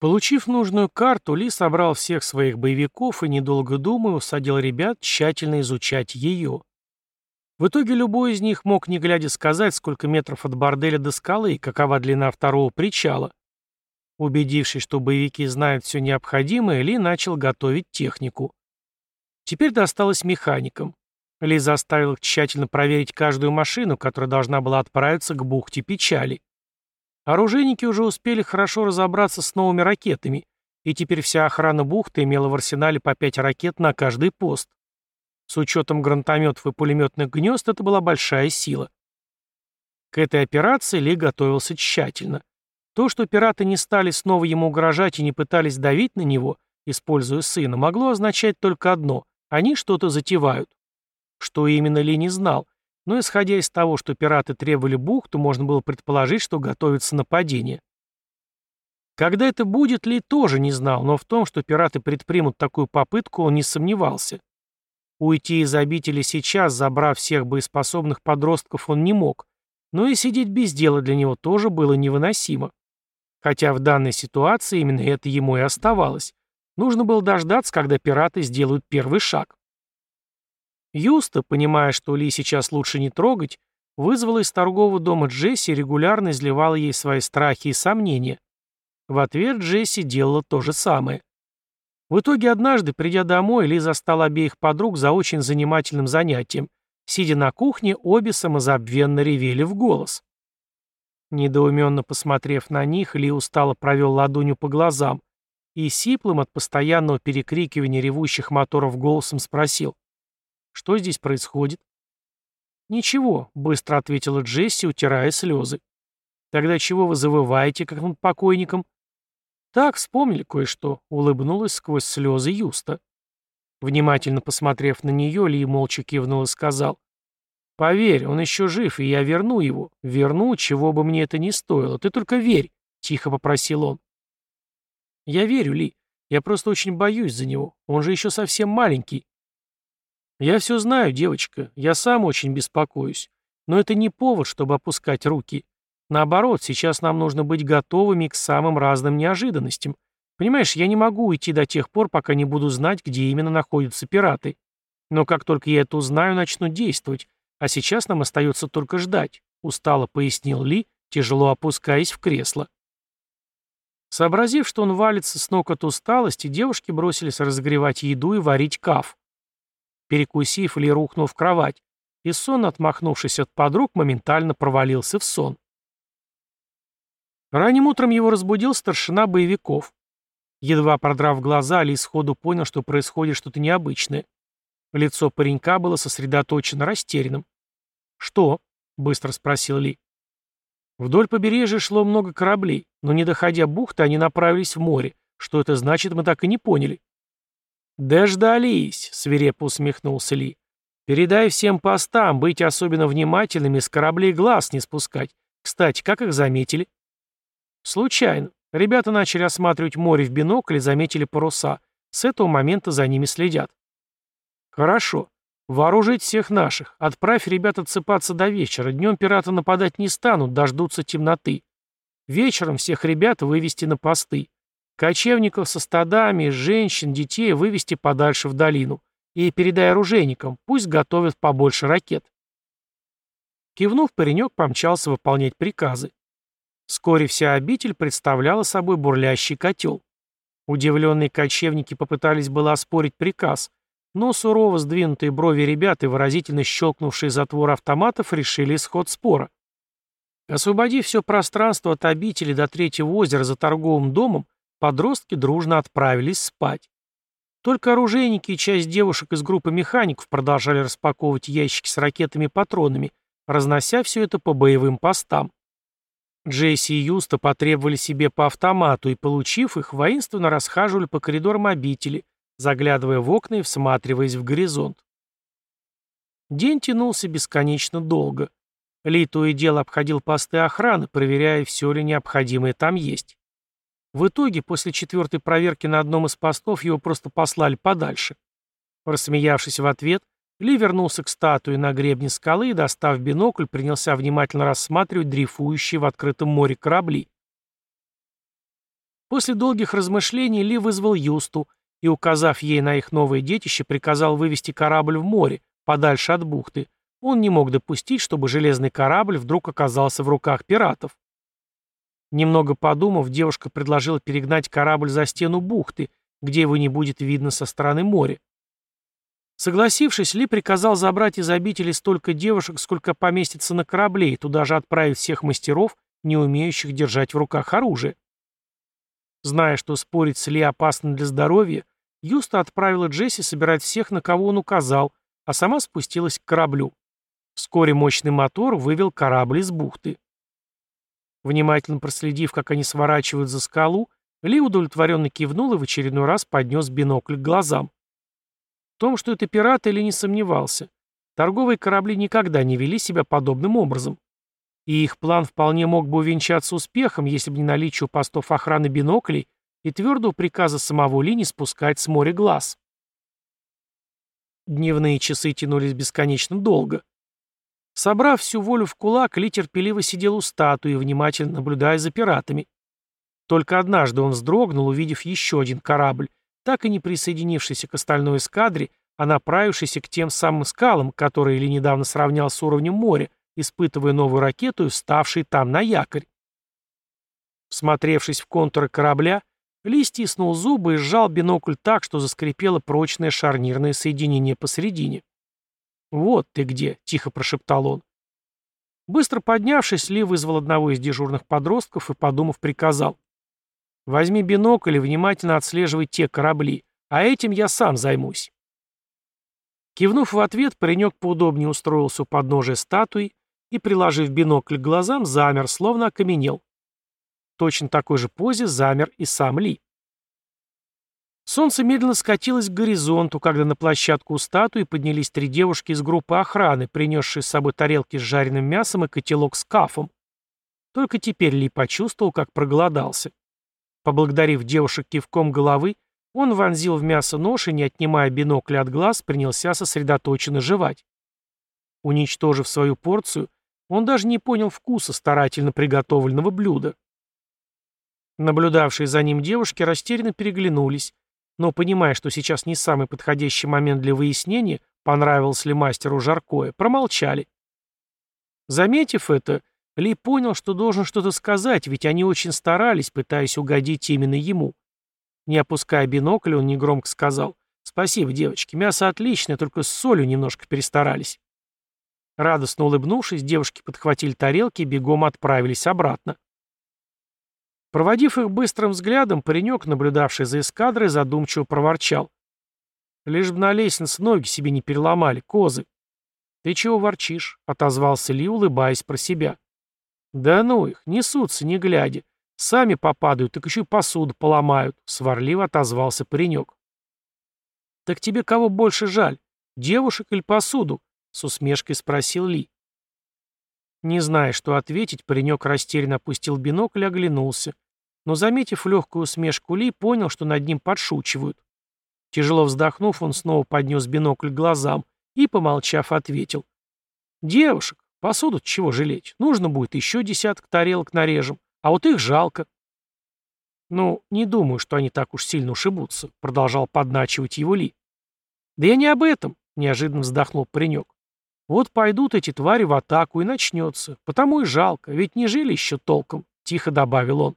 Получив нужную карту, Ли собрал всех своих боевиков и, недолго думая, усадил ребят тщательно изучать ее. В итоге любой из них мог, не глядя, сказать, сколько метров от борделя до скалы и какова длина второго причала. Убедившись, что боевики знают все необходимое, Ли начал готовить технику. Теперь досталось механикам. Ли заставил их тщательно проверить каждую машину, которая должна была отправиться к бухте печали. Оружейники уже успели хорошо разобраться с новыми ракетами, и теперь вся охрана бухты имела в арсенале по пять ракет на каждый пост. С учетом гранатометов и пулеметных гнезд это была большая сила. К этой операции Ли готовился тщательно. То, что пираты не стали снова ему угрожать и не пытались давить на него, используя сына, могло означать только одно – они что-то затевают. Что именно Ли не знал, но исходя из того, что пираты требовали бухту, можно было предположить, что готовится нападение. Когда это будет, Ли тоже не знал, но в том, что пираты предпримут такую попытку, он не сомневался. Уйти из обители сейчас, забрав всех боеспособных подростков, он не мог, но и сидеть без дела для него тоже было невыносимо. Хотя в данной ситуации именно это ему и оставалось. Нужно было дождаться, когда пираты сделают первый шаг. Юста, понимая, что Ли сейчас лучше не трогать, вызвала из торгового дома Джесси и регулярно изливала ей свои страхи и сомнения. В ответ Джесси делала то же самое. В итоге однажды, придя домой, Ли застала обеих подруг за очень занимательным занятием. Сидя на кухне, обе самозабвенно ревели в голос. Недоуменно посмотрев на них, Ли устало провел ладонью по глазам и сиплым от постоянного перекрикивания ревущих моторов голосом спросил. Что здесь происходит?» «Ничего», — быстро ответила Джесси, утирая слезы. «Тогда чего вы завываете, как над покойником?» «Так, вспомнили кое-что», — улыбнулась сквозь слезы Юста. Внимательно посмотрев на нее, Ли молча кивнул и сказал. «Поверь, он еще жив, и я верну его. Верну, чего бы мне это ни стоило. Ты только верь», — тихо попросил он. «Я верю, Ли. Я просто очень боюсь за него. Он же еще совсем маленький», «Я все знаю, девочка, я сам очень беспокоюсь. Но это не повод, чтобы опускать руки. Наоборот, сейчас нам нужно быть готовыми к самым разным неожиданностям. Понимаешь, я не могу уйти до тех пор, пока не буду знать, где именно находятся пираты. Но как только я это узнаю, начну действовать. А сейчас нам остается только ждать», — устало пояснил Ли, тяжело опускаясь в кресло. Сообразив, что он валится с ног от усталости, девушки бросились разогревать еду и варить каф. Перекусив или рухнул в кровать, и сон, отмахнувшись от подруг, моментально провалился в сон. Ранним утром его разбудил старшина боевиков. Едва продрав глаза, Ли сходу понял, что происходит что-то необычное. Лицо паренька было сосредоточено растерянным. «Что?» — быстро спросил Ли. Вдоль побережья шло много кораблей, но не доходя бухты, они направились в море. Что это значит, мы так и не поняли. «Дождались», — свирепо усмехнулся Ли. «Передай всем постам, быть особенно внимательными, с кораблей глаз не спускать. Кстати, как их заметили?» «Случайно. Ребята начали осматривать море в бинокль и заметили паруса. С этого момента за ними следят». «Хорошо. Вооружить всех наших. Отправь ребят отсыпаться до вечера. Днем пираты нападать не станут, дождутся темноты. Вечером всех ребят вывести на посты. Кочевников со стадами, женщин, детей вывести подальше в долину. И передай оружейникам, пусть готовят побольше ракет. Кивнув, паренек помчался выполнять приказы. Вскоре вся обитель представляла собой бурлящий котел. Удивленные кочевники попытались было оспорить приказ, но сурово сдвинутые брови ребят и выразительно щелкнувшие затвор автоматов решили исход спора. Освободив все пространство от обители до третьего озера за торговым домом, Подростки дружно отправились спать. Только оружейники и часть девушек из группы механиков продолжали распаковывать ящики с ракетами и патронами, разнося все это по боевым постам. Джесси и Юста потребовали себе по автомату и, получив их, воинственно расхаживали по коридорам обители, заглядывая в окна и всматриваясь в горизонт. День тянулся бесконечно долго. Ли то и дело обходил посты охраны, проверяя, все ли необходимое там есть. В итоге, после четвертой проверки на одном из постов, его просто послали подальше. Рассмеявшись в ответ, Ли вернулся к статуе на гребне скалы и, достав бинокль, принялся внимательно рассматривать дрейфующие в открытом море корабли. После долгих размышлений Ли вызвал Юсту и, указав ей на их новое детище, приказал вывести корабль в море, подальше от бухты. Он не мог допустить, чтобы железный корабль вдруг оказался в руках пиратов. Немного подумав, девушка предложила перегнать корабль за стену бухты, где его не будет видно со стороны моря. Согласившись, Ли приказал забрать из обители столько девушек, сколько поместится на корабле, и туда же отправить всех мастеров, не умеющих держать в руках оружие. Зная, что спорить с Ли опасно для здоровья, Юста отправила Джесси собирать всех, на кого он указал, а сама спустилась к кораблю. Вскоре мощный мотор вывел корабль из бухты. Внимательно проследив, как они сворачивают за скалу, Ли удовлетворенно кивнул и в очередной раз поднес бинокль к глазам. В том, что это пираты, Ли не сомневался. Торговые корабли никогда не вели себя подобным образом. И их план вполне мог бы увенчаться успехом, если бы не наличие у постов охраны биноклей и твердого приказа самого Ли не спускать с моря глаз. Дневные часы тянулись бесконечно долго. Собрав всю волю в кулак, Ли терпеливо сидел у статуи, внимательно наблюдая за пиратами. Только однажды он вздрогнул, увидев еще один корабль, так и не присоединившийся к остальной эскадре, а направившийся к тем самым скалам, которые Ли недавно сравнял с уровнем моря, испытывая новую ракету и вставший там на якорь. Всмотревшись в контуры корабля, Ли стиснул зубы и сжал бинокль так, что заскрипело прочное шарнирное соединение посередине. «Вот ты где», — тихо прошептал он. Быстро поднявшись, Ли вызвал одного из дежурных подростков и, подумав, приказал. «Возьми бинокль и внимательно отслеживай те корабли, а этим я сам займусь». Кивнув в ответ, паренек поудобнее устроился у подножия статуи и, приложив бинокль к глазам, замер, словно окаменел. В точно такой же позе замер и сам Ли. Солнце медленно скатилось к горизонту, когда на площадку у статуи поднялись три девушки из группы охраны, принесшие с собой тарелки с жареным мясом и котелок с кафом. Только теперь Ли почувствовал, как проголодался. Поблагодарив девушек кивком головы, он вонзил в мясо нож и, не отнимая бинокля от глаз, принялся сосредоточенно жевать. Уничтожив свою порцию, он даже не понял вкуса старательно приготовленного блюда. Наблюдавшие за ним девушки растерянно переглянулись, но, понимая, что сейчас не самый подходящий момент для выяснения, понравилось ли мастеру жаркое, промолчали. Заметив это, Ли понял, что должен что-то сказать, ведь они очень старались, пытаясь угодить именно ему. Не опуская бинокль, он негромко сказал «Спасибо, девочки, мясо отличное, только с солью немножко перестарались». Радостно улыбнувшись, девушки подхватили тарелки и бегом отправились обратно. Проводив их быстрым взглядом, паренек, наблюдавший за эскадрой, задумчиво проворчал. «Лишь бы на лестнице ноги себе не переломали, козы». «Ты чего ворчишь?» — отозвался Ли, улыбаясь про себя. «Да ну их, несутся, не глядя. Сами попадают, так еще и посуду поломают», — сварливо отозвался паренек. «Так тебе кого больше жаль, девушек или посуду?» — с усмешкой спросил Ли. Не зная, что ответить, паренек растерянно опустил бинокль и оглянулся. Но, заметив легкую усмешку Ли, понял, что над ним подшучивают. Тяжело вздохнув, он снова поднес бинокль к глазам и, помолчав, ответил. «Девушек, посуду чего жалеть? Нужно будет еще десяток тарелок нарежем, а вот их жалко». «Ну, не думаю, что они так уж сильно ушибутся», — продолжал подначивать его Ли. «Да я не об этом», — неожиданно вздохнул паренек. Вот пойдут эти твари в атаку и начнется. Потому и жалко, ведь не жили еще толком, — тихо добавил он.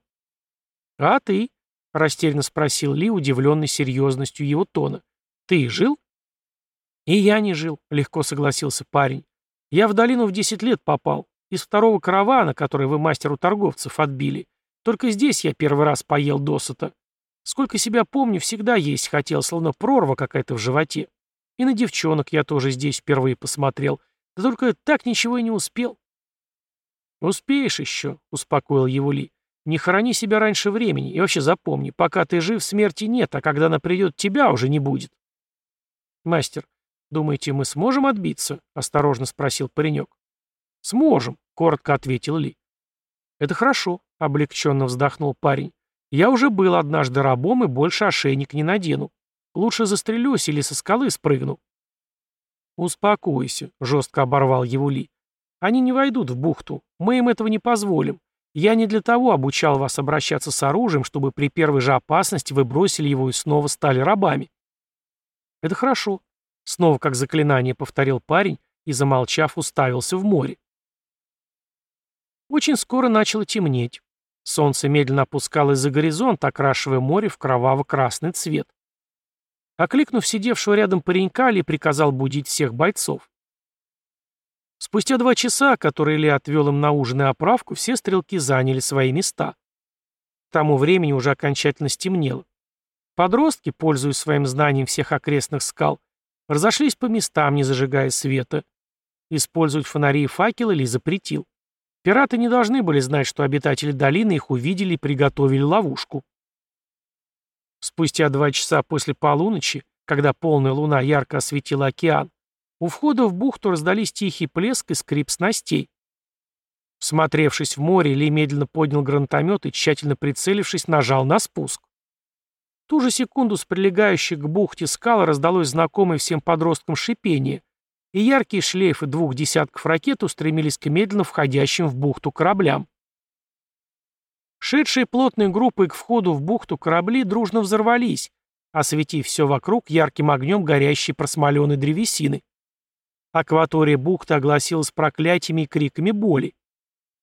А ты? — растерянно спросил Ли, удивленный серьезностью его тона. Ты жил? И я не жил, — легко согласился парень. Я в долину в десять лет попал. Из второго каравана, который вы мастеру торговцев отбили. Только здесь я первый раз поел досыта. Сколько себя помню, всегда есть хотел, словно прорва какая-то в животе. И на девчонок я тоже здесь впервые посмотрел. Да только так ничего и не успел. «Успеешь еще», — успокоил его Ли. «Не хорони себя раньше времени. И вообще запомни, пока ты жив, смерти нет, а когда она придет, тебя уже не будет». «Мастер, думаете, мы сможем отбиться?» — осторожно спросил паренек. «Сможем», — коротко ответил Ли. «Это хорошо», — облегченно вздохнул парень. «Я уже был однажды рабом и больше ошейник не надену. Лучше застрелюсь или со скалы спрыгну. Успокойся, жестко оборвал его Ли. Они не войдут в бухту. Мы им этого не позволим. Я не для того обучал вас обращаться с оружием, чтобы при первой же опасности вы бросили его и снова стали рабами. Это хорошо. Снова как заклинание повторил парень и, замолчав, уставился в море. Очень скоро начало темнеть. Солнце медленно опускалось за горизонт, окрашивая море в кроваво-красный цвет. Окликнув сидевшего рядом паренька, Ли приказал будить всех бойцов. Спустя два часа, которые Ли отвел им на ужин и оправку, все стрелки заняли свои места. К тому времени уже окончательно стемнело. Подростки, пользуясь своим знанием всех окрестных скал, разошлись по местам, не зажигая света. Использовать фонари и факелы Ли запретил. Пираты не должны были знать, что обитатели долины их увидели и приготовили ловушку. Спустя два часа после полуночи, когда полная луна ярко осветила океан, у входа в бухту раздались тихий плеск и скрип снастей. Смотревшись в море, Ли медленно поднял гранатомет и, тщательно прицелившись, нажал на спуск. В ту же секунду с прилегающей к бухте скалы раздалось знакомое всем подросткам шипение, и яркие шлейфы двух десятков ракет устремились к медленно входящим в бухту кораблям. Шедшие плотной группой к входу в бухту корабли дружно взорвались, осветив все вокруг ярким огнем горящей просмоленной древесины. Акватория бухты огласилась проклятиями и криками боли.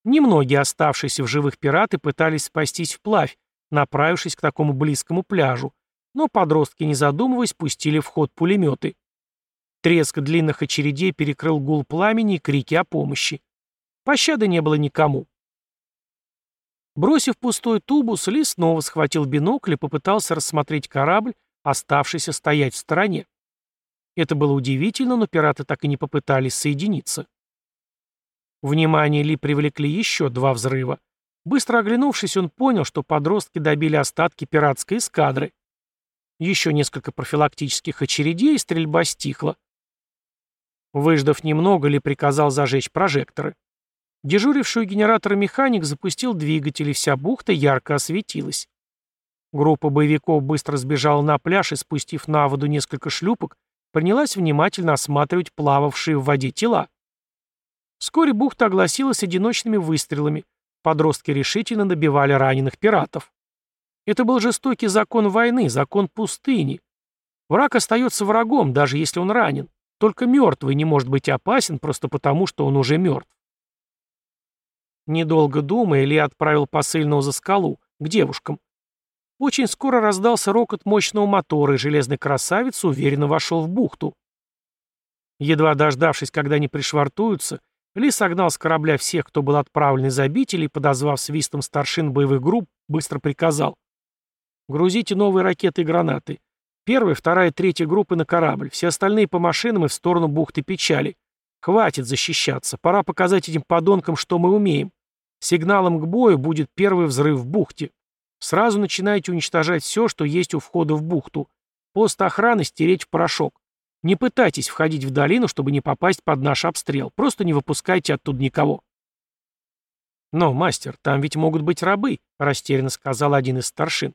Немногие оставшиеся в живых пираты пытались спастись вплавь, направившись к такому близкому пляжу, но подростки, не задумываясь, пустили в ход пулеметы. Треск длинных очередей перекрыл гул пламени и крики о помощи. Пощады не было никому. Бросив пустой тубус, Ли снова схватил бинокль и попытался рассмотреть корабль, оставшийся стоять в стороне. Это было удивительно, но пираты так и не попытались соединиться. Внимание Ли привлекли еще два взрыва. Быстро оглянувшись, он понял, что подростки добили остатки пиратской эскадры. Еще несколько профилактических очередей, и стрельба стихла. Выждав немного, Ли приказал зажечь прожекторы. Дежуривший у механик запустил двигатель, и вся бухта ярко осветилась. Группа боевиков быстро сбежала на пляж и, спустив на воду несколько шлюпок, принялась внимательно осматривать плававшие в воде тела. Вскоре бухта огласилась одиночными выстрелами. Подростки решительно добивали раненых пиратов. Это был жестокий закон войны, закон пустыни. Враг остается врагом, даже если он ранен. Только мертвый не может быть опасен просто потому, что он уже мертв. Недолго думая, Ли отправил посыльного за скалу, к девушкам. Очень скоро раздался рокот мощного мотора, и железный красавец уверенно вошел в бухту. Едва дождавшись, когда они пришвартуются, Ли согнал с корабля всех, кто был отправлен из обители, и, подозвав свистом старшин боевых групп, быстро приказал. «Грузите новые ракеты и гранаты. Первая, вторая, третья группы на корабль, все остальные по машинам и в сторону бухты печали. Хватит защищаться, пора показать этим подонкам, что мы умеем. Сигналом к бою будет первый взрыв в бухте. Сразу начинайте уничтожать все, что есть у входа в бухту. Пост охраны стереть в порошок. Не пытайтесь входить в долину, чтобы не попасть под наш обстрел. Просто не выпускайте оттуда никого. «Но, мастер, там ведь могут быть рабы», — растерянно сказал один из старшин.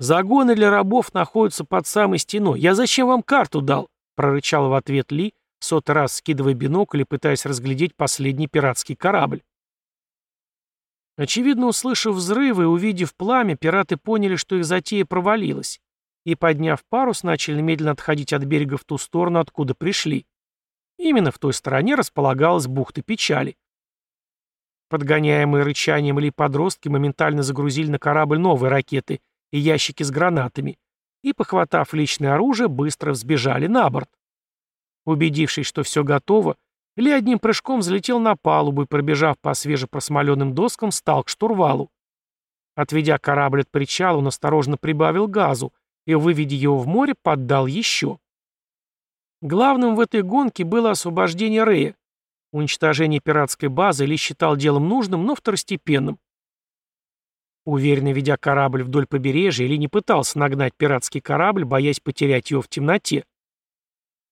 «Загоны для рабов находятся под самой стеной. Я зачем вам карту дал?» — прорычал в ответ Ли, сотый раз скидывая бинокль и пытаясь разглядеть последний пиратский корабль. Очевидно, услышав взрывы и увидев пламя, пираты поняли, что их затея провалилась, и, подняв парус, начали медленно отходить от берега в ту сторону, откуда пришли. Именно в той стороне располагалась бухта печали. Подгоняемые рычанием или подростки моментально загрузили на корабль новые ракеты и ящики с гранатами, и, похватав личное оружие, быстро взбежали на борт. Убедившись, что все готово, ли одним прыжком взлетел на палубу и, пробежав по свежепросмоленным доскам, стал к штурвалу. Отведя корабль от причала, он осторожно прибавил газу и, выведя его в море, поддал еще. Главным в этой гонке было освобождение Рея. Уничтожение пиратской базы Ли считал делом нужным, но второстепенным. Уверенно ведя корабль вдоль побережья, Ли не пытался нагнать пиратский корабль, боясь потерять его в темноте.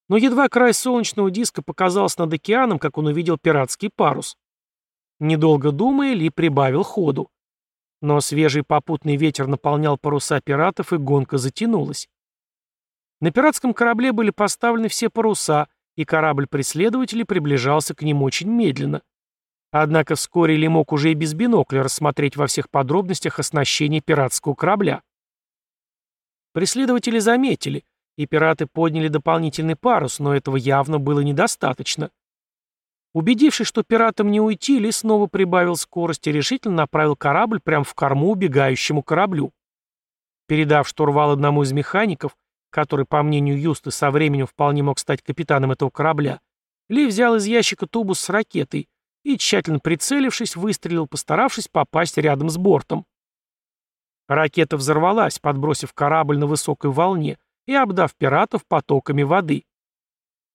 Но едва край солнечного диска показался над океаном, как он увидел пиратский парус. Недолго думая, Ли прибавил ходу. Но свежий попутный ветер наполнял паруса пиратов, и гонка затянулась. На пиратском корабле были поставлены все паруса, и корабль преследователей приближался к ним очень медленно. Однако вскоре Ли мог уже и без бинокля рассмотреть во всех подробностях оснащение пиратского корабля. Преследователи заметили, и пираты подняли дополнительный парус, но этого явно было недостаточно. Убедившись, что пиратам не уйти, Ли снова прибавил скорость и решительно направил корабль прямо в корму убегающему кораблю. Передав штурвал одному из механиков, который, по мнению Юсты, со временем вполне мог стать капитаном этого корабля, Ли взял из ящика тубус с ракетой и, тщательно прицелившись, выстрелил, постаравшись попасть рядом с бортом. Ракета взорвалась, подбросив корабль на высокой волне и обдав пиратов потоками воды.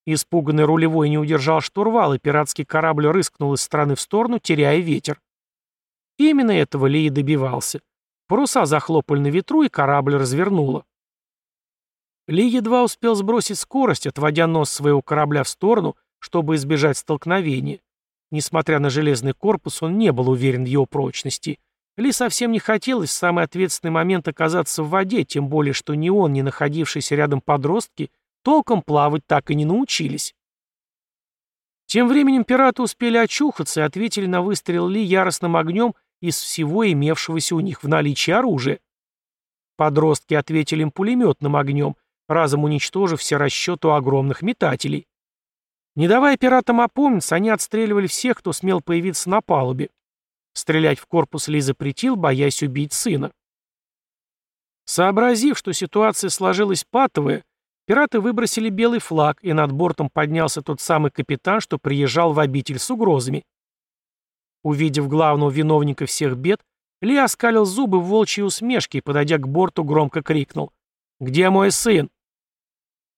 Испуганный рулевой не удержал штурвал, и пиратский корабль рыскнул из стороны в сторону, теряя ветер. Именно этого Ли и добивался. Паруса захлопали на ветру, и корабль развернуло. Ли едва успел сбросить скорость, отводя нос своего корабля в сторону, чтобы избежать столкновения. Несмотря на железный корпус, он не был уверен в его прочности — ли совсем не хотелось в самый ответственный момент оказаться в воде, тем более, что ни он, ни находившиеся рядом подростки толком плавать так и не научились. Тем временем пираты успели очухаться и ответили на выстрел Ли яростным огнем из всего имевшегося у них в наличии оружия. Подростки ответили им пулеметным огнем, разом уничтожив все расчеты у огромных метателей. Не давая пиратам опомниться, они отстреливали всех, кто смел появиться на палубе. Стрелять в корпус Ли запретил, боясь убить сына. Сообразив, что ситуация сложилась патовая, пираты выбросили белый флаг, и над бортом поднялся тот самый капитан, что приезжал в обитель с угрозами. Увидев главного виновника всех бед, Ли оскалил зубы в волчьей усмешке и, подойдя к борту, громко крикнул. «Где мой сын?»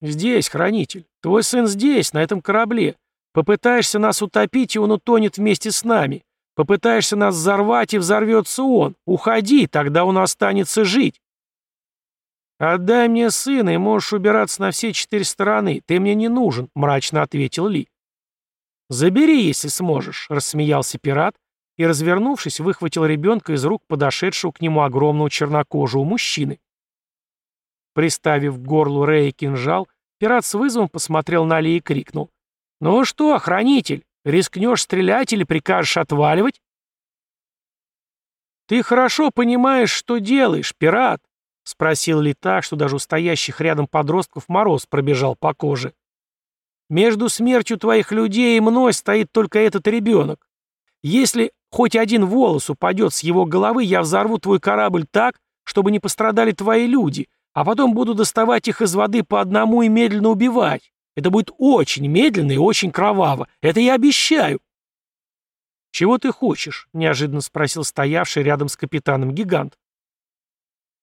«Здесь, хранитель. Твой сын здесь, на этом корабле. Попытаешься нас утопить, и он утонет вместе с нами. Попытаешься нас взорвать, и взорвется он. Уходи, тогда он останется жить. «Отдай мне сына, и можешь убираться на все четыре стороны. Ты мне не нужен», — мрачно ответил Ли. «Забери, если сможешь», — рассмеялся пират и, развернувшись, выхватил ребенка из рук подошедшего к нему огромного чернокожего мужчины. Приставив к горлу Рэя кинжал, пират с вызовом посмотрел на Ли и крикнул. «Ну что, охранитель, Рискнешь стрелять или прикажешь отваливать? «Ты хорошо понимаешь, что делаешь, пират?» — спросил ли так, что даже у стоящих рядом подростков мороз пробежал по коже. «Между смертью твоих людей и мной стоит только этот ребенок. Если хоть один волос упадет с его головы, я взорву твой корабль так, чтобы не пострадали твои люди, а потом буду доставать их из воды по одному и медленно убивать. Это будет очень медленно и очень кроваво. Это я обещаю. «Чего ты хочешь?» — неожиданно спросил стоявший рядом с капитаном гигант.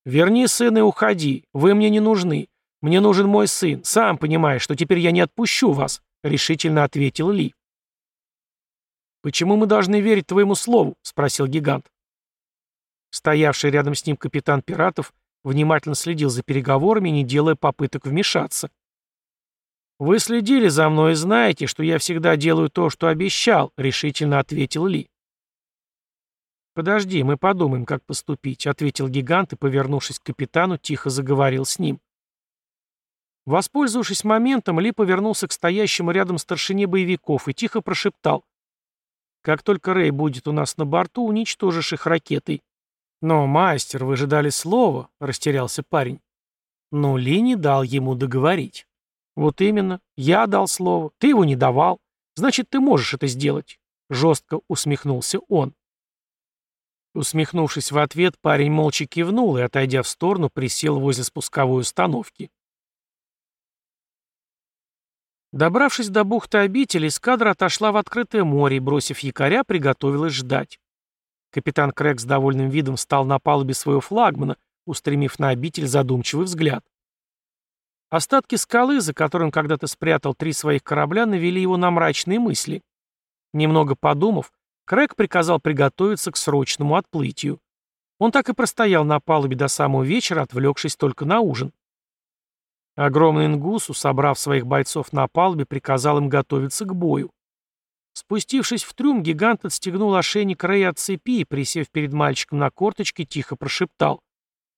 «Верни сына и уходи. Вы мне не нужны. Мне нужен мой сын. Сам понимаешь, что теперь я не отпущу вас», — решительно ответил Ли. «Почему мы должны верить твоему слову?» — спросил гигант. Стоявший рядом с ним капитан пиратов внимательно следил за переговорами, не делая попыток вмешаться. «Вы следили за мной и знаете, что я всегда делаю то, что обещал», — решительно ответил Ли. «Подожди, мы подумаем, как поступить», — ответил гигант и, повернувшись к капитану, тихо заговорил с ним. Воспользовавшись моментом, Ли повернулся к стоящему рядом старшине боевиков и тихо прошептал. «Как только Рэй будет у нас на борту, уничтожишь их ракетой». «Но, мастер, вы же дали слово», — растерялся парень. Но Ли не дал ему договорить. «Вот именно. Я дал слово. Ты его не давал. Значит, ты можешь это сделать», — жестко усмехнулся он. Усмехнувшись в ответ, парень молча кивнул и, отойдя в сторону, присел возле спусковой установки. Добравшись до бухты обители, эскадра отошла в открытое море и, бросив якоря, приготовилась ждать. Капитан Крэг с довольным видом встал на палубе своего флагмана, устремив на обитель задумчивый взгляд. Остатки скалы, за которым когда-то спрятал три своих корабля, навели его на мрачные мысли. Немного подумав, Крэг приказал приготовиться к срочному отплытию. Он так и простоял на палубе до самого вечера, отвлекшись только на ужин. Огромный Ингусу, собрав своих бойцов на палубе, приказал им готовиться к бою. Спустившись в трюм, гигант отстегнул ошейник Рэя от цепи и, присев перед мальчиком на корточке, тихо прошептал.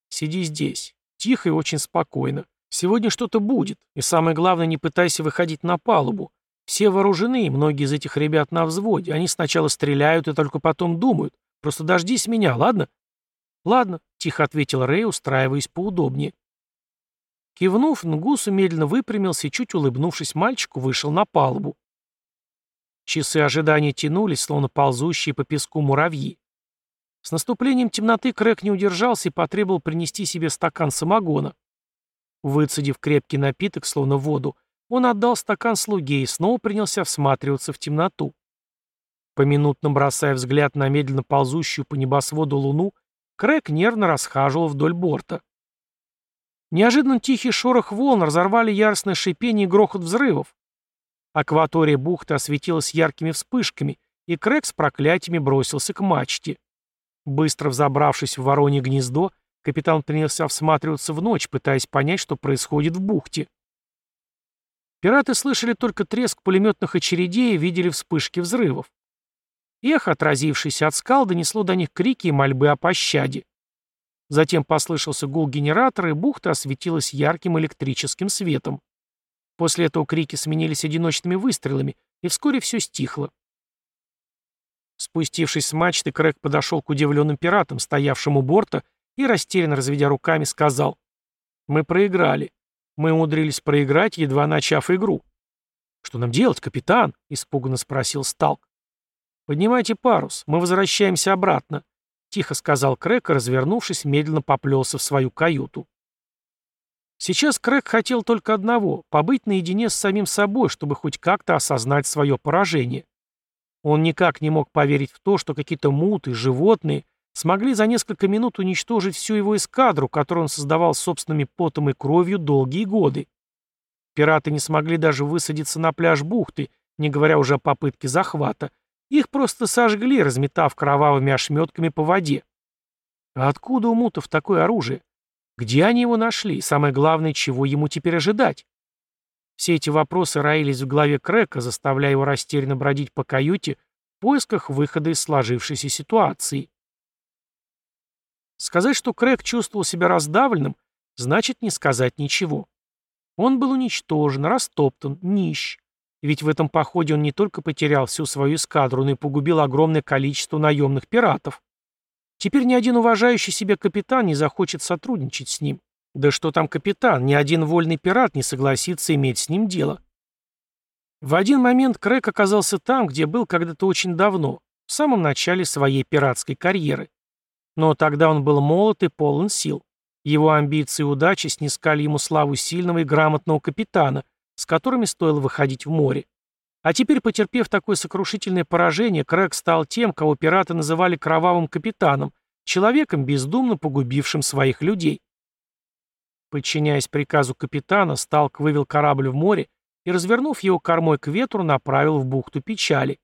«Сиди здесь. Тихо и очень спокойно. Сегодня что-то будет, и самое главное, не пытайся выходить на палубу. Все вооружены, многие из этих ребят на взводе. Они сначала стреляют и только потом думают. Просто дождись меня, ладно?» «Ладно», — тихо ответил Рэй, устраиваясь поудобнее. Кивнув, Нгусу медленно выпрямился и, чуть улыбнувшись мальчику, вышел на палубу. Часы ожидания тянулись, словно ползущие по песку муравьи. С наступлением темноты Крэк не удержался и потребовал принести себе стакан самогона. Выцедив крепкий напиток, словно воду, он отдал стакан слуге и снова принялся всматриваться в темноту. Поминутно бросая взгляд на медленно ползущую по небосводу луну, Крэк нервно расхаживал вдоль борта. Неожиданно тихий шорох волн разорвали яростное шипение и грохот взрывов. Акватория бухты осветилась яркими вспышками, и Крэк с проклятиями бросился к мачте. Быстро взобравшись в воронье гнездо, капитан принялся всматриваться в ночь, пытаясь понять, что происходит в бухте. Пираты слышали только треск пулеметных очередей и видели вспышки взрывов. Эхо, отразившееся от скал, донесло до них крики и мольбы о пощаде. Затем послышался гул генератора, и бухта осветилась ярким электрическим светом. После этого крики сменились одиночными выстрелами, и вскоре все стихло. Спустившись с мачты, Крэг подошел к удивленным пиратам, стоявшим у борта, и, растерянно разведя руками, сказал «Мы проиграли. Мы умудрились проиграть, едва начав игру». «Что нам делать, капитан?» — испуганно спросил Сталк. «Поднимайте парус, мы возвращаемся обратно тихо сказал Крэк развернувшись, медленно поплелся в свою каюту. Сейчас Крэк хотел только одного — побыть наедине с самим собой, чтобы хоть как-то осознать свое поражение. Он никак не мог поверить в то, что какие-то муты, животные смогли за несколько минут уничтожить всю его эскадру, которую он создавал собственными потом и кровью долгие годы. Пираты не смогли даже высадиться на пляж бухты, не говоря уже о попытке захвата, их просто сожгли, разметав кровавыми ошметками по воде. А откуда у мутов такое оружие? Где они его нашли? И самое главное, чего ему теперь ожидать? Все эти вопросы роились в голове Крека, заставляя его растерянно бродить по каюте в поисках выхода из сложившейся ситуации. Сказать, что Крэг чувствовал себя раздавленным, значит не сказать ничего. Он был уничтожен, растоптан, нищ. Ведь в этом походе он не только потерял всю свою эскадру, но и погубил огромное количество наемных пиратов. Теперь ни один уважающий себя капитан не захочет сотрудничать с ним. Да что там капитан, ни один вольный пират не согласится иметь с ним дело. В один момент Крэк оказался там, где был когда-то очень давно, в самом начале своей пиратской карьеры. Но тогда он был молод и полон сил. Его амбиции и удачи снискали ему славу сильного и грамотного капитана, с которыми стоило выходить в море. А теперь, потерпев такое сокрушительное поражение, Крэг стал тем, кого пираты называли кровавым капитаном, человеком, бездумно погубившим своих людей. Подчиняясь приказу капитана, Сталк вывел корабль в море и, развернув его кормой к ветру, направил в бухту печали.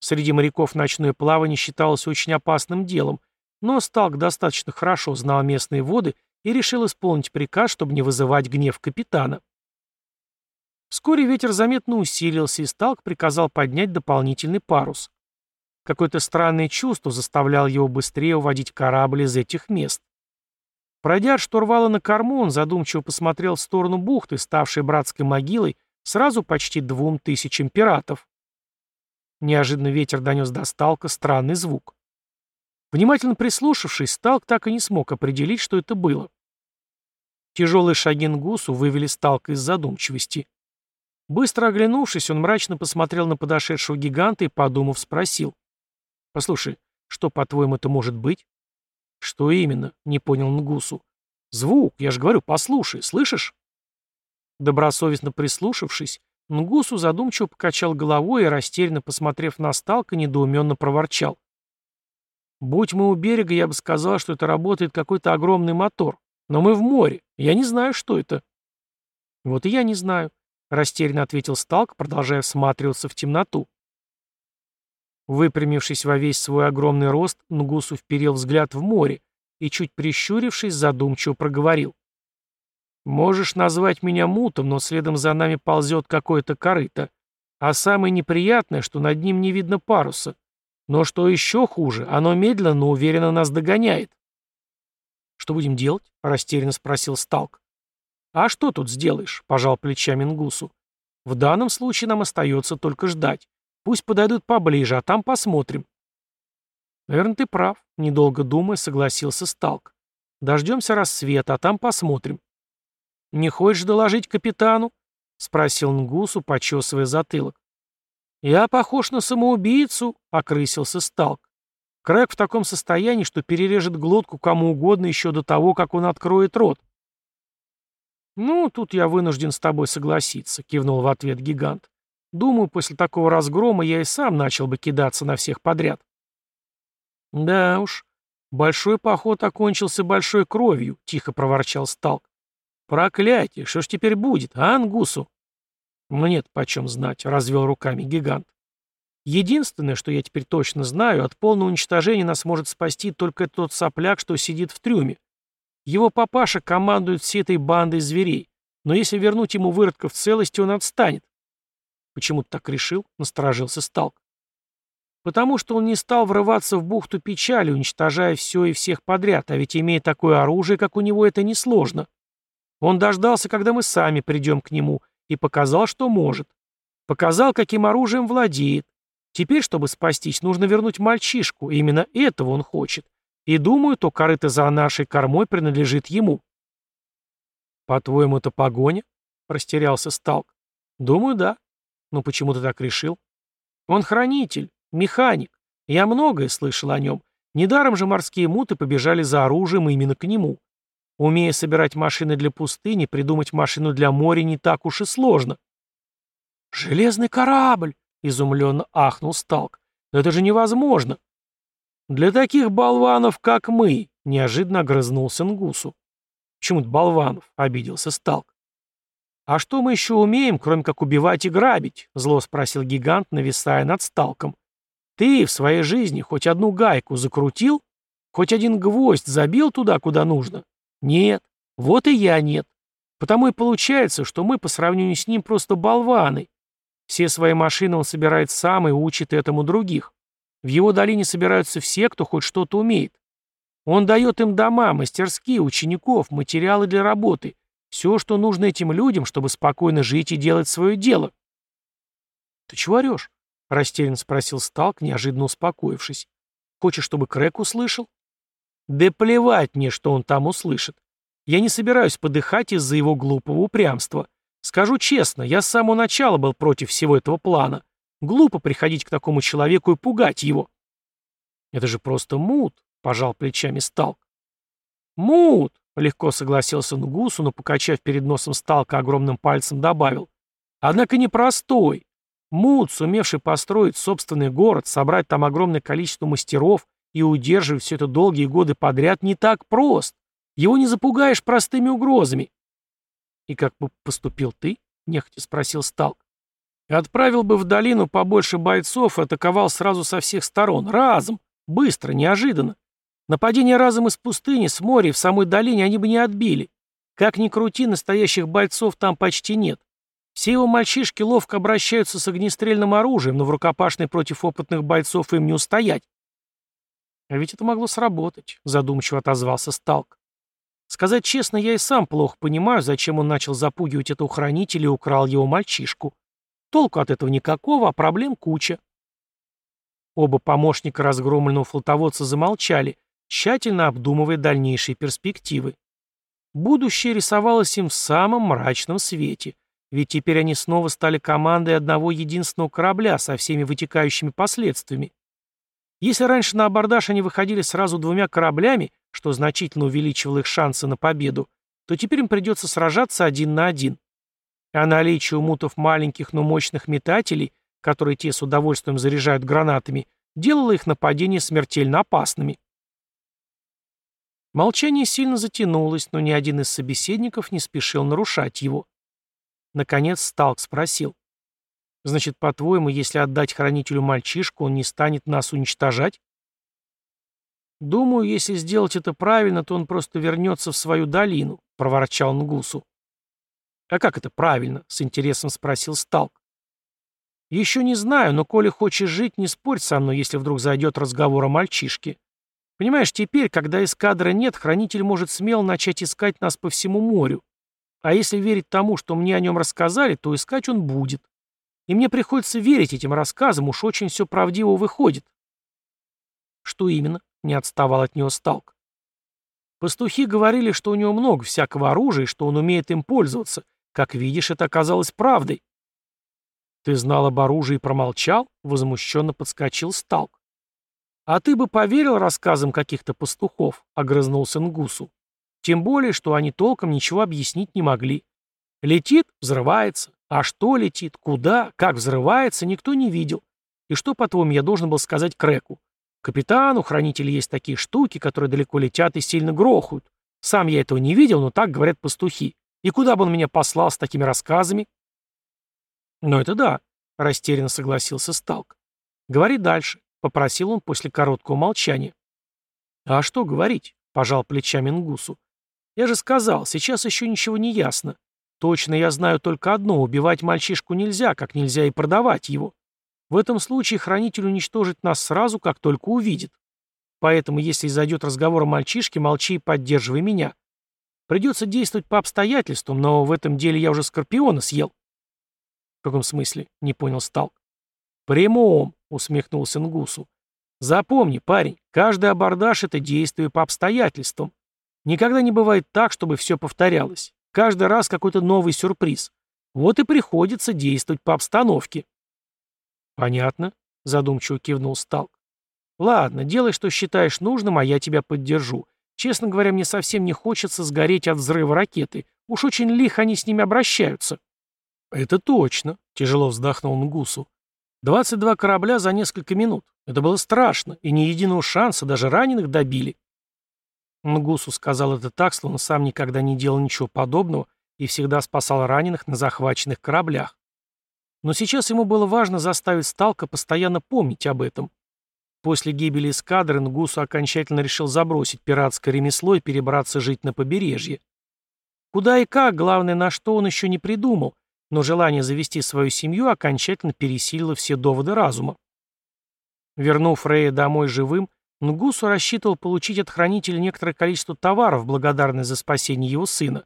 Среди моряков ночное плавание считалось очень опасным делом, но Сталк достаточно хорошо знал местные воды и решил исполнить приказ, чтобы не вызывать гнев капитана. Вскоре ветер заметно усилился, и Сталк приказал поднять дополнительный парус. Какое-то странное чувство заставляло его быстрее уводить корабль из этих мест. Пройдя от штурвала на корму, он задумчиво посмотрел в сторону бухты, ставшей братской могилой, сразу почти двум тысячам пиратов. Неожиданно ветер донес до Сталка странный звук. Внимательно прислушавшись, Сталк так и не смог определить, что это было. Тяжелые шаги Нгусу вывели Сталка из задумчивости. Быстро оглянувшись, он мрачно посмотрел на подошедшего гиганта и, подумав, спросил. «Послушай, что, по-твоему, это может быть?» «Что именно?» — не понял Нгусу. «Звук, я же говорю, послушай, слышишь?» Добросовестно прислушавшись, Нгусу задумчиво покачал головой и, растерянно посмотрев на Сталка, недоуменно проворчал. «Будь мы у берега, я бы сказал, что это работает какой-то огромный мотор. Но мы в море. Я не знаю, что это». «Вот и я не знаю. Растерянно ответил Сталк, продолжая всматриваться в темноту. Выпрямившись во весь свой огромный рост, Нгусу вперил взгляд в море и, чуть прищурившись, задумчиво проговорил. «Можешь назвать меня мутом, но следом за нами ползет какое-то корыто. А самое неприятное, что над ним не видно паруса. Но что еще хуже, оно медленно, но уверенно нас догоняет». «Что будем делать?» — растерянно спросил Сталк. «А что тут сделаешь?» — пожал плечами Нгусу. В данном случае нам остается только ждать. Пусть подойдут поближе, а там посмотрим. Наверное, ты прав, недолго думая, согласился Сталк. Дождемся рассвета, а там посмотрим. Не хочешь доложить капитану? Спросил Нгусу, почесывая затылок. Я похож на самоубийцу, окрысился Сталк. Крэг в таком состоянии, что перережет глотку кому угодно еще до того, как он откроет рот. «Ну, тут я вынужден с тобой согласиться», — кивнул в ответ гигант. «Думаю, после такого разгрома я и сам начал бы кидаться на всех подряд». «Да уж, большой поход окончился большой кровью», — тихо проворчал Сталк. «Проклятие! Что ж теперь будет, а, Ангусу?» «Ну нет, почем знать», — развел руками гигант. «Единственное, что я теперь точно знаю, от полного уничтожения нас может спасти только тот сопляк, что сидит в трюме. Его папаша командует всей этой бандой зверей, но если вернуть ему выродка в целости, он отстанет». «Почему ты так решил?» — насторожился Сталк. «Потому что он не стал врываться в бухту печали, уничтожая все и всех подряд, а ведь имея такое оружие, как у него, это несложно. Он дождался, когда мы сами придем к нему, и показал, что может. Показал, каким оружием владеет. Теперь, чтобы спастись, нужно вернуть мальчишку, и именно этого он хочет. И думаю, то корыто за нашей кормой принадлежит ему. «По-твоему, это погоня?» — растерялся Сталк. «Думаю, да. Но почему ты так решил?» «Он хранитель, механик. Я многое слышал о нем. Недаром же морские муты побежали за оружием именно к нему. Умея собирать машины для пустыни, придумать машину для моря не так уж и сложно. «Железный корабль!» — изумленно ахнул Сталк. «Но это же невозможно!» «Для таких болванов, как мы!» — неожиданно огрызнулся Нгусу. «Почему-то болванов?» — обиделся Сталк. «А что мы еще умеем, кроме как убивать и грабить?» — зло спросил гигант, нависая над Сталком. «Ты в своей жизни хоть одну гайку закрутил? Хоть один гвоздь забил туда, куда нужно? Нет. Вот и я нет. Потому и получается, что мы по сравнению с ним просто болваны. Все свои машины он собирает сам и учит этому других. В его долине собираются все, кто хоть что-то умеет. Он дает им дома, мастерские, учеников, материалы для работы. Все, что нужно этим людям, чтобы спокойно жить и делать свое дело. «Ты чего орешь?» — растерянно спросил Сталк, неожиданно успокоившись. «Хочешь, чтобы Крэк услышал?» Да плевать мне, что он там услышит. Я не собираюсь подыхать из-за его глупого упрямства. Скажу честно, я с самого начала был против всего этого плана. Глупо приходить к такому человеку и пугать его. Это же просто мут, пожал плечами Сталк. Мут, легко согласился Нгусу, но, покачав перед носом Сталка огромным пальцем, добавил. Однако непростой. Мут, сумевший построить собственный город, собрать там огромное количество мастеров, и удерживать все это долгие годы подряд не так прост. Его не запугаешь простыми угрозами. И как бы поступил ты? Нехотя спросил Сталк. Отправил бы в долину побольше бойцов и атаковал сразу со всех сторон. Разом. Быстро, неожиданно. Нападение разом из пустыни, с моря и в самой долине они бы не отбили. Как ни крути, настоящих бойцов там почти нет. Все его мальчишки ловко обращаются с огнестрельным оружием, но в рукопашной против опытных бойцов им не устоять. «А ведь это могло сработать», — задумчиво отозвался Сталк. «Сказать честно, я и сам плохо понимаю, зачем он начал запугивать этого хранителя и украл его мальчишку. Толку от этого никакого, а проблем куча». Оба помощника разгромленного флотоводца замолчали, тщательно обдумывая дальнейшие перспективы. Будущее рисовалось им в самом мрачном свете, ведь теперь они снова стали командой одного единственного корабля со всеми вытекающими последствиями. Если раньше на абордаж они выходили сразу двумя кораблями, что значительно увеличивало их шансы на победу, то теперь им придется сражаться один на один. А наличие у мутов маленьких, но мощных метателей, которые те с удовольствием заряжают гранатами, делало их нападения смертельно опасными. Молчание сильно затянулось, но ни один из собеседников не спешил нарушать его. Наконец Сталк спросил. Значит, по-твоему, если отдать хранителю мальчишку, он не станет нас уничтожать? Думаю, если сделать это правильно, то он просто вернется в свою долину, проворчал Нгусу. А как это правильно? С интересом спросил Сталк. Еще не знаю, но коли хочешь жить, не спорь со мной, если вдруг зайдет разговор о мальчишке. Понимаешь, теперь, когда эскадры нет, хранитель может смело начать искать нас по всему морю. А если верить тому, что мне о нем рассказали, то искать он будет. И мне приходится верить этим рассказам, уж очень все правдиво выходит. Что именно? Не отставал от него Сталк. Пастухи говорили, что у него много всякого оружия, и что он умеет им пользоваться. Как видишь, это оказалось правдой. «Ты знал об оружии и промолчал?» — возмущенно подскочил Сталк. «А ты бы поверил рассказам каких-то пастухов?» — огрызнулся Нгусу. «Тем более, что они толком ничего объяснить не могли. Летит — взрывается. А что летит, куда, как взрывается, никто не видел. И что, по-твоему, я должен был сказать Креку? Капитан, у есть такие штуки, которые далеко летят и сильно грохают. Сам я этого не видел, но так говорят пастухи. И куда бы он меня послал с такими рассказами? Ну это да, растерянно согласился Сталк. Говори дальше, попросил он после короткого молчания. А что говорить? Пожал плечами Нгусу. Я же сказал, сейчас еще ничего не ясно. Точно я знаю только одно, убивать мальчишку нельзя, как нельзя и продавать его. В этом случае хранитель уничтожит нас сразу, как только увидит. Поэтому, если зайдет разговор о мальчишке, молчи и поддерживай меня. Придется действовать по обстоятельствам, но в этом деле я уже скорпиона съел. В каком смысле? Не понял Сталк. Прямом, усмехнулся Нгусу. Запомни, парень, каждый абордаж — это действие по обстоятельствам. Никогда не бывает так, чтобы все повторялось. Каждый раз какой-то новый сюрприз. Вот и приходится действовать по обстановке. «Понятно», — задумчиво кивнул Сталк. «Ладно, делай, что считаешь нужным, а я тебя поддержу. Честно говоря, мне совсем не хочется сгореть от взрыва ракеты. Уж очень лихо они с ними обращаются». «Это точно», — тяжело вздохнул Нгусу. «Двадцать два корабля за несколько минут. Это было страшно, и ни единого шанса, даже раненых добили». Нгусу сказал это так, словно сам никогда не делал ничего подобного и всегда спасал раненых на захваченных кораблях. Но сейчас ему было важно заставить Сталка постоянно помнить об этом. После гибели эскадры Нгусу окончательно решил забросить пиратское ремесло и перебраться жить на побережье. Куда и как, главное, на что он еще не придумал, но желание завести свою семью окончательно пересилило все доводы разума. Вернув Рея домой живым, Нгусу рассчитывал получить от хранителя некоторое количество товаров благодарность за спасение его сына.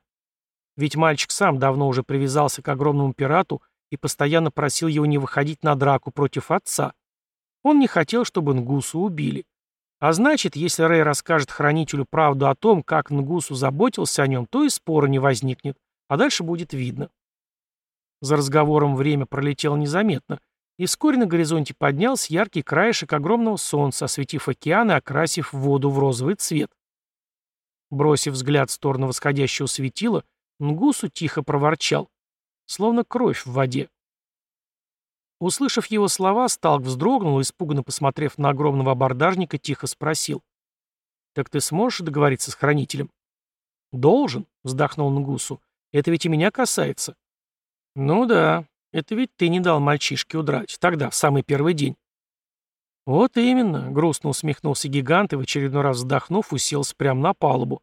Ведь мальчик сам давно уже привязался к огромному пирату и постоянно просил его не выходить на драку против отца. Он не хотел, чтобы Нгусу убили. А значит, если Рэй расскажет хранителю правду о том, как Нгусу заботился о нем, то и спора не возникнет, а дальше будет видно. За разговором время пролетело незаметно, и вскоре на горизонте поднялся яркий краешек огромного солнца, осветив океан и окрасив воду в розовый цвет. Бросив взгляд в сторону восходящего светила, Нгусу тихо проворчал словно кровь в воде. Услышав его слова, Сталк вздрогнул и, испуганно посмотрев на огромного абордажника, тихо спросил. «Так ты сможешь договориться с хранителем?» «Должен», — вздохнул Нгусу. «Это ведь и меня касается». «Ну да, это ведь ты не дал мальчишке удрать. Тогда, в самый первый день». «Вот именно», — грустно усмехнулся гигант и в очередной раз вздохнув, уселся прямо на палубу.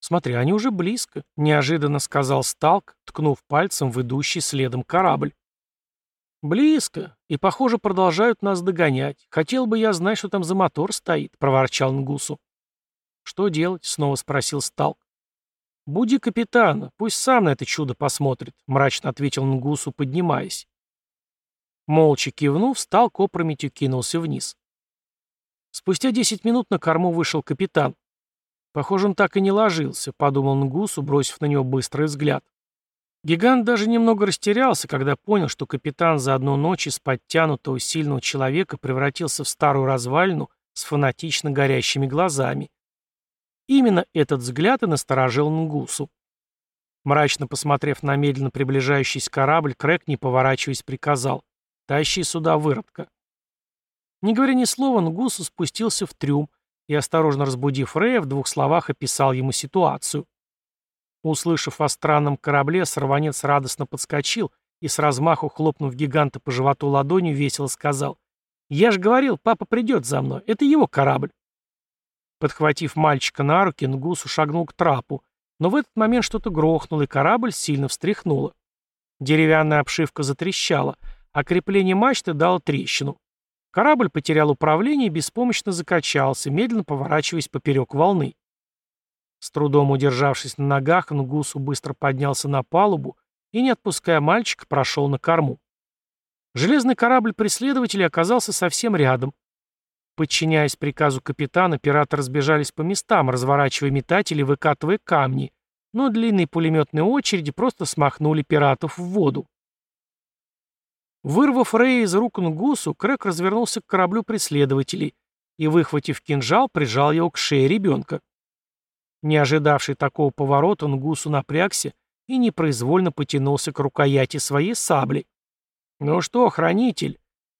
«Смотри, они уже близко», — неожиданно сказал Сталк, ткнув пальцем в идущий следом корабль. «Близко, и, похоже, продолжают нас догонять. Хотел бы я знать, что там за мотор стоит», — проворчал Нгусу. «Что делать?» — снова спросил Сталк. «Буди капитана, пусть сам на это чудо посмотрит», — мрачно ответил Нгусу, поднимаясь. Молча кивнув, Сталк опрометью кинулся вниз. Спустя десять минут на корму вышел капитан. Похоже, он так и не ложился, подумал Нгусу, бросив на него быстрый взгляд. Гигант даже немного растерялся, когда понял, что капитан за одну ночь из подтянутого сильного человека превратился в старую развалину с фанатично горящими глазами. Именно этот взгляд и насторожил Нгусу. Мрачно посмотрев на медленно приближающийся корабль, Крэк, не поворачиваясь, приказал «Тащи сюда выродка». Не говоря ни слова, Нгусу спустился в трюм, и, осторожно разбудив Рэя, в двух словах описал ему ситуацию. Услышав о странном корабле, сорванец радостно подскочил и с размаху, хлопнув гиганта по животу ладонью, весело сказал «Я же говорил, папа придет за мной, это его корабль». Подхватив мальчика на руки, Нгусу шагнул к трапу, но в этот момент что-то грохнуло, и корабль сильно встряхнуло. Деревянная обшивка затрещала, а крепление мачты дало трещину. Корабль потерял управление и беспомощно закачался, медленно поворачиваясь поперек волны. С трудом удержавшись на ногах, Нгусу быстро поднялся на палубу и, не отпуская мальчика, прошел на корму. Железный корабль преследователей оказался совсем рядом. Подчиняясь приказу капитана, пираты разбежались по местам, разворачивая метатели и выкатывая камни, но длинные пулеметные очереди просто смахнули пиратов в воду. Вырвав Рэя из рук Нгусу, Крэк развернулся к кораблю преследователей и, выхватив кинжал, прижал его к шее ребенка. Не ожидавший такого поворота, Нгусу напрягся и непроизвольно потянулся к рукояти своей сабли. «Ну что, хранитель,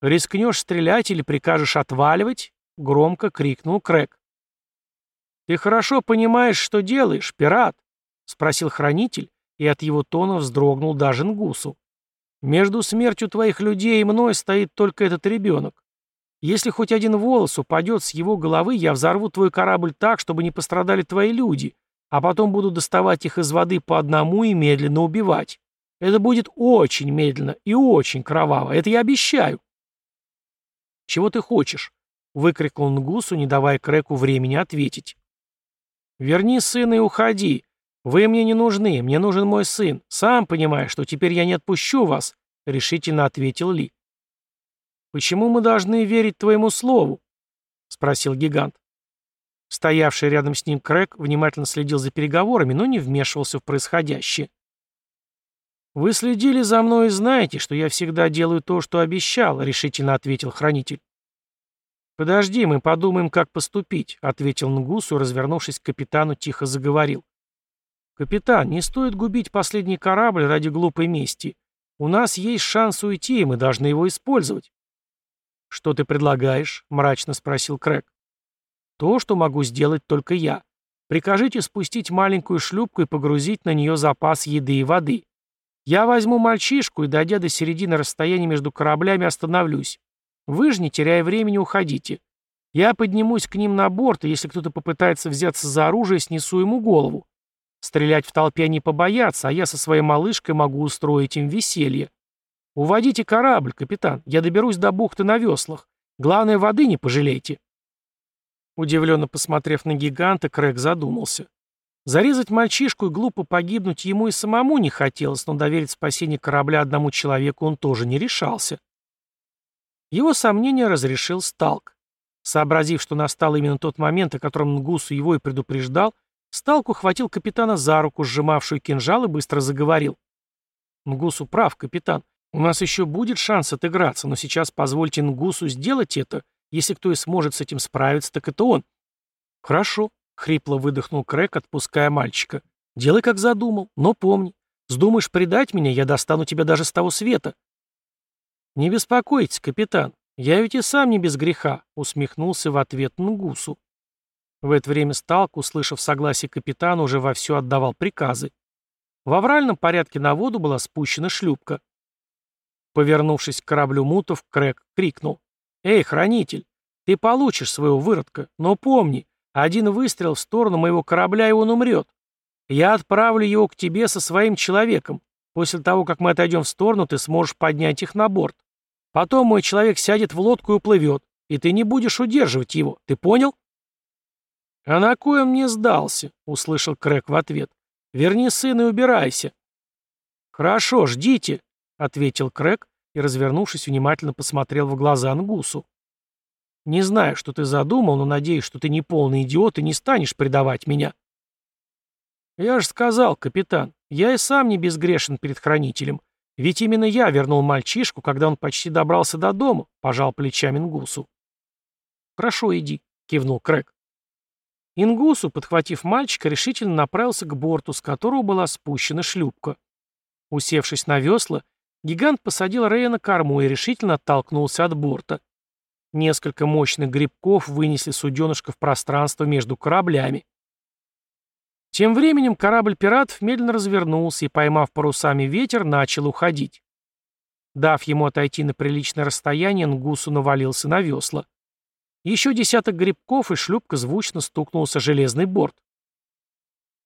рискнешь стрелять или прикажешь отваливать?» — громко крикнул Крэк. «Ты хорошо понимаешь, что делаешь, пират?» — спросил хранитель, и от его тона вздрогнул даже Нгусу. «Между смертью твоих людей и мной стоит только этот ребенок. Если хоть один волос упадет с его головы, я взорву твой корабль так, чтобы не пострадали твои люди, а потом буду доставать их из воды по одному и медленно убивать. Это будет очень медленно и очень кроваво, это я обещаю. «Чего ты хочешь?» — выкрикнул Нгусу, не давая Креку времени ответить. «Верни сына и уходи. Вы мне не нужны, мне нужен мой сын. Сам понимаешь, что теперь я не отпущу вас», — решительно ответил Ли. «Почему мы должны верить твоему слову?» — спросил гигант. Стоявший рядом с ним Крэк внимательно следил за переговорами, но не вмешивался в происходящее. «Вы следили за мной и знаете, что я всегда делаю то, что обещал», — решительно ответил хранитель. «Подожди, мы подумаем, как поступить», — ответил Нгусу, развернувшись к капитану, тихо заговорил. «Капитан, не стоит губить последний корабль ради глупой мести. У нас есть шанс уйти, и мы должны его использовать». «Что ты предлагаешь?» — мрачно спросил Крэк. «То, что могу сделать только я. Прикажите спустить маленькую шлюпку и погрузить на нее запас еды и воды. Я возьму мальчишку и, дойдя до середины расстояния между кораблями, остановлюсь. Вы же, не теряя времени, уходите. Я поднимусь к ним на борт, и если кто-то попытается взяться за оружие, снесу ему голову. Стрелять в толпе они побоятся, а я со своей малышкой могу устроить им веселье. «Уводите корабль, капитан. Я доберусь до бухты на веслах. Главное, воды не пожалейте». Удивленно посмотрев на гиганта, Крэг задумался. Зарезать мальчишку и глупо погибнуть ему и самому не хотелось, но доверить спасение корабля одному человеку он тоже не решался. Его сомнения разрешил Сталк. Сообразив, что настал именно тот момент, о котором Нгусу его и предупреждал, Сталк ухватил капитана за руку, сжимавшую кинжал, и быстро заговорил. «Нгусу прав, капитан. У нас еще будет шанс отыграться, но сейчас позвольте Нгусу сделать это. Если кто и сможет с этим справиться, так это он. Хорошо, хрипло выдохнул Крэк, отпуская мальчика. Делай, как задумал, но помни, вздумаешь предать меня, я достану тебя даже с того света. Не беспокойтесь, капитан, я ведь и сам не без греха, усмехнулся в ответ Нгусу. В это время Сталк, услышав согласие капитана, уже вовсю отдавал приказы. В авральном порядке на воду была спущена шлюпка. Повернувшись к кораблю мутов, Крэк крикнул. «Эй, хранитель, ты получишь своего выродка, но помни, один выстрел в сторону моего корабля, и он умрет. Я отправлю его к тебе со своим человеком. После того, как мы отойдем в сторону, ты сможешь поднять их на борт. Потом мой человек сядет в лодку и уплывет, и ты не будешь удерживать его. Ты понял?» «А на кое мне сдался?» — услышал Крэк в ответ. «Верни сына и убирайся». «Хорошо, ждите», — ответил Крэк и, развернувшись, внимательно посмотрел в глаза Ангусу. «Не знаю, что ты задумал, но надеюсь, что ты не полный идиот и не станешь предавать меня». «Я же сказал, капитан, я и сам не безгрешен перед хранителем. Ведь именно я вернул мальчишку, когда он почти добрался до дома», — пожал плечами Ингусу. «Хорошо, иди», — кивнул Крэк. Ингусу, подхватив мальчика, решительно направился к борту, с которого была спущена шлюпка. Усевшись на весла, гигант посадил Рэя на корму и решительно оттолкнулся от борта. Несколько мощных грибков вынесли суденышко в пространство между кораблями. Тем временем корабль пиратов медленно развернулся и, поймав парусами ветер, начал уходить. Дав ему отойти на приличное расстояние, Нгусу навалился на весла. Еще десяток грибков, и шлюпка звучно стукнулся железный борт.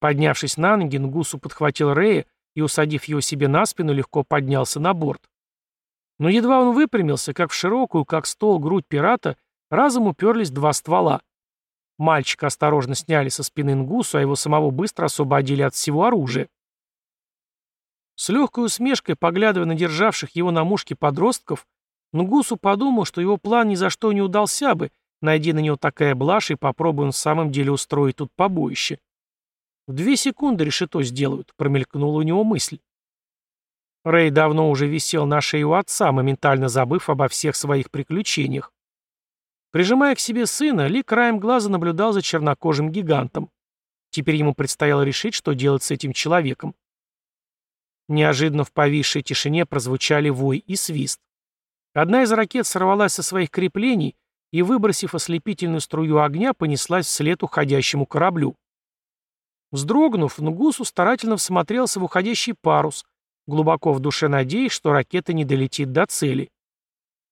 Поднявшись на ноги, Нгусу подхватил Рея и, усадив его себе на спину, легко поднялся на борт. Но едва он выпрямился, как в широкую, как стол, грудь пирата, разом уперлись два ствола. Мальчика осторожно сняли со спины Нгусу, а его самого быстро освободили от всего оружия. С легкой усмешкой, поглядывая на державших его на мушке подростков, Нгусу подумал, что его план ни за что не удался бы, найди на него такая блажь и попробуй он в самом деле устроить тут побоище. В две секунды решето сделают, промелькнула у него мысль. Рэй давно уже висел на шее отца, моментально забыв обо всех своих приключениях. Прижимая к себе сына, Ли краем глаза наблюдал за чернокожим гигантом. Теперь ему предстояло решить, что делать с этим человеком. Неожиданно в повисшей тишине прозвучали вой и свист. Одна из ракет сорвалась со своих креплений и, выбросив ослепительную струю огня, понеслась вслед уходящему кораблю. Вздрогнув, Нгусу старательно всмотрелся в уходящий парус, глубоко в душе надеясь, что ракета не долетит до цели.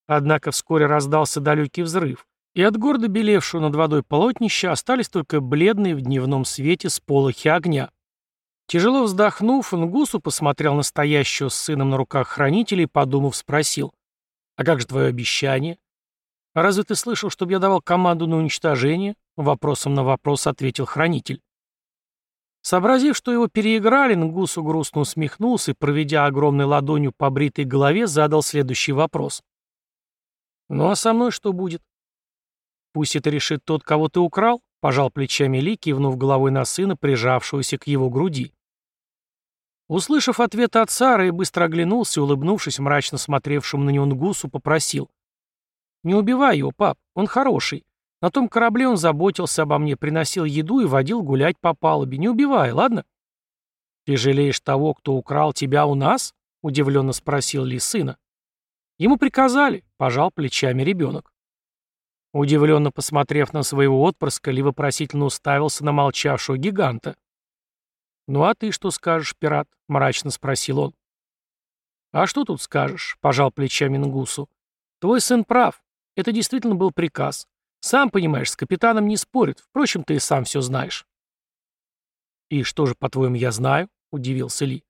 Однако вскоре раздался далекий взрыв, и от гордо белевшего над водой полотнища остались только бледные в дневном свете сполохи огня. Тяжело вздохнув, Нгусу посмотрел на стоящего с сыном на руках хранителя и, подумав, спросил, «А как же твое обещание?» «А разве ты слышал, чтобы я давал команду на уничтожение?» Вопросом на вопрос ответил хранитель. Сообразив, что его переиграли, Нгусу грустно усмехнулся и, проведя огромной ладонью по бритой голове, задал следующий вопрос. «Ну а со мной что будет?» «Пусть это решит тот, кого ты украл», — пожал плечами Ли, кивнув головой на сына, прижавшегося к его груди. Услышав ответ отца, Рэй быстро оглянулся улыбнувшись мрачно смотревшему на него Нгусу, попросил. «Не убивай его, пап, он хороший. На том корабле он заботился обо мне, приносил еду и водил гулять по палубе. Не убивай, ладно?» «Ты жалеешь того, кто украл тебя у нас?» — удивленно спросил Ли сына. «Ему приказали», — пожал плечами ребенок. Удивленно посмотрев на своего отпрыска, Ли вопросительно уставился на молчавшего гиганта. «Ну а ты что скажешь, пират?» — мрачно спросил он. «А что тут скажешь?» — пожал плечами Нгусу. «Твой сын прав. Это действительно был приказ. Сам понимаешь, с капитаном не спорит. Впрочем, ты и сам все знаешь». «И что же, по-твоему, я знаю?» — удивился Ли.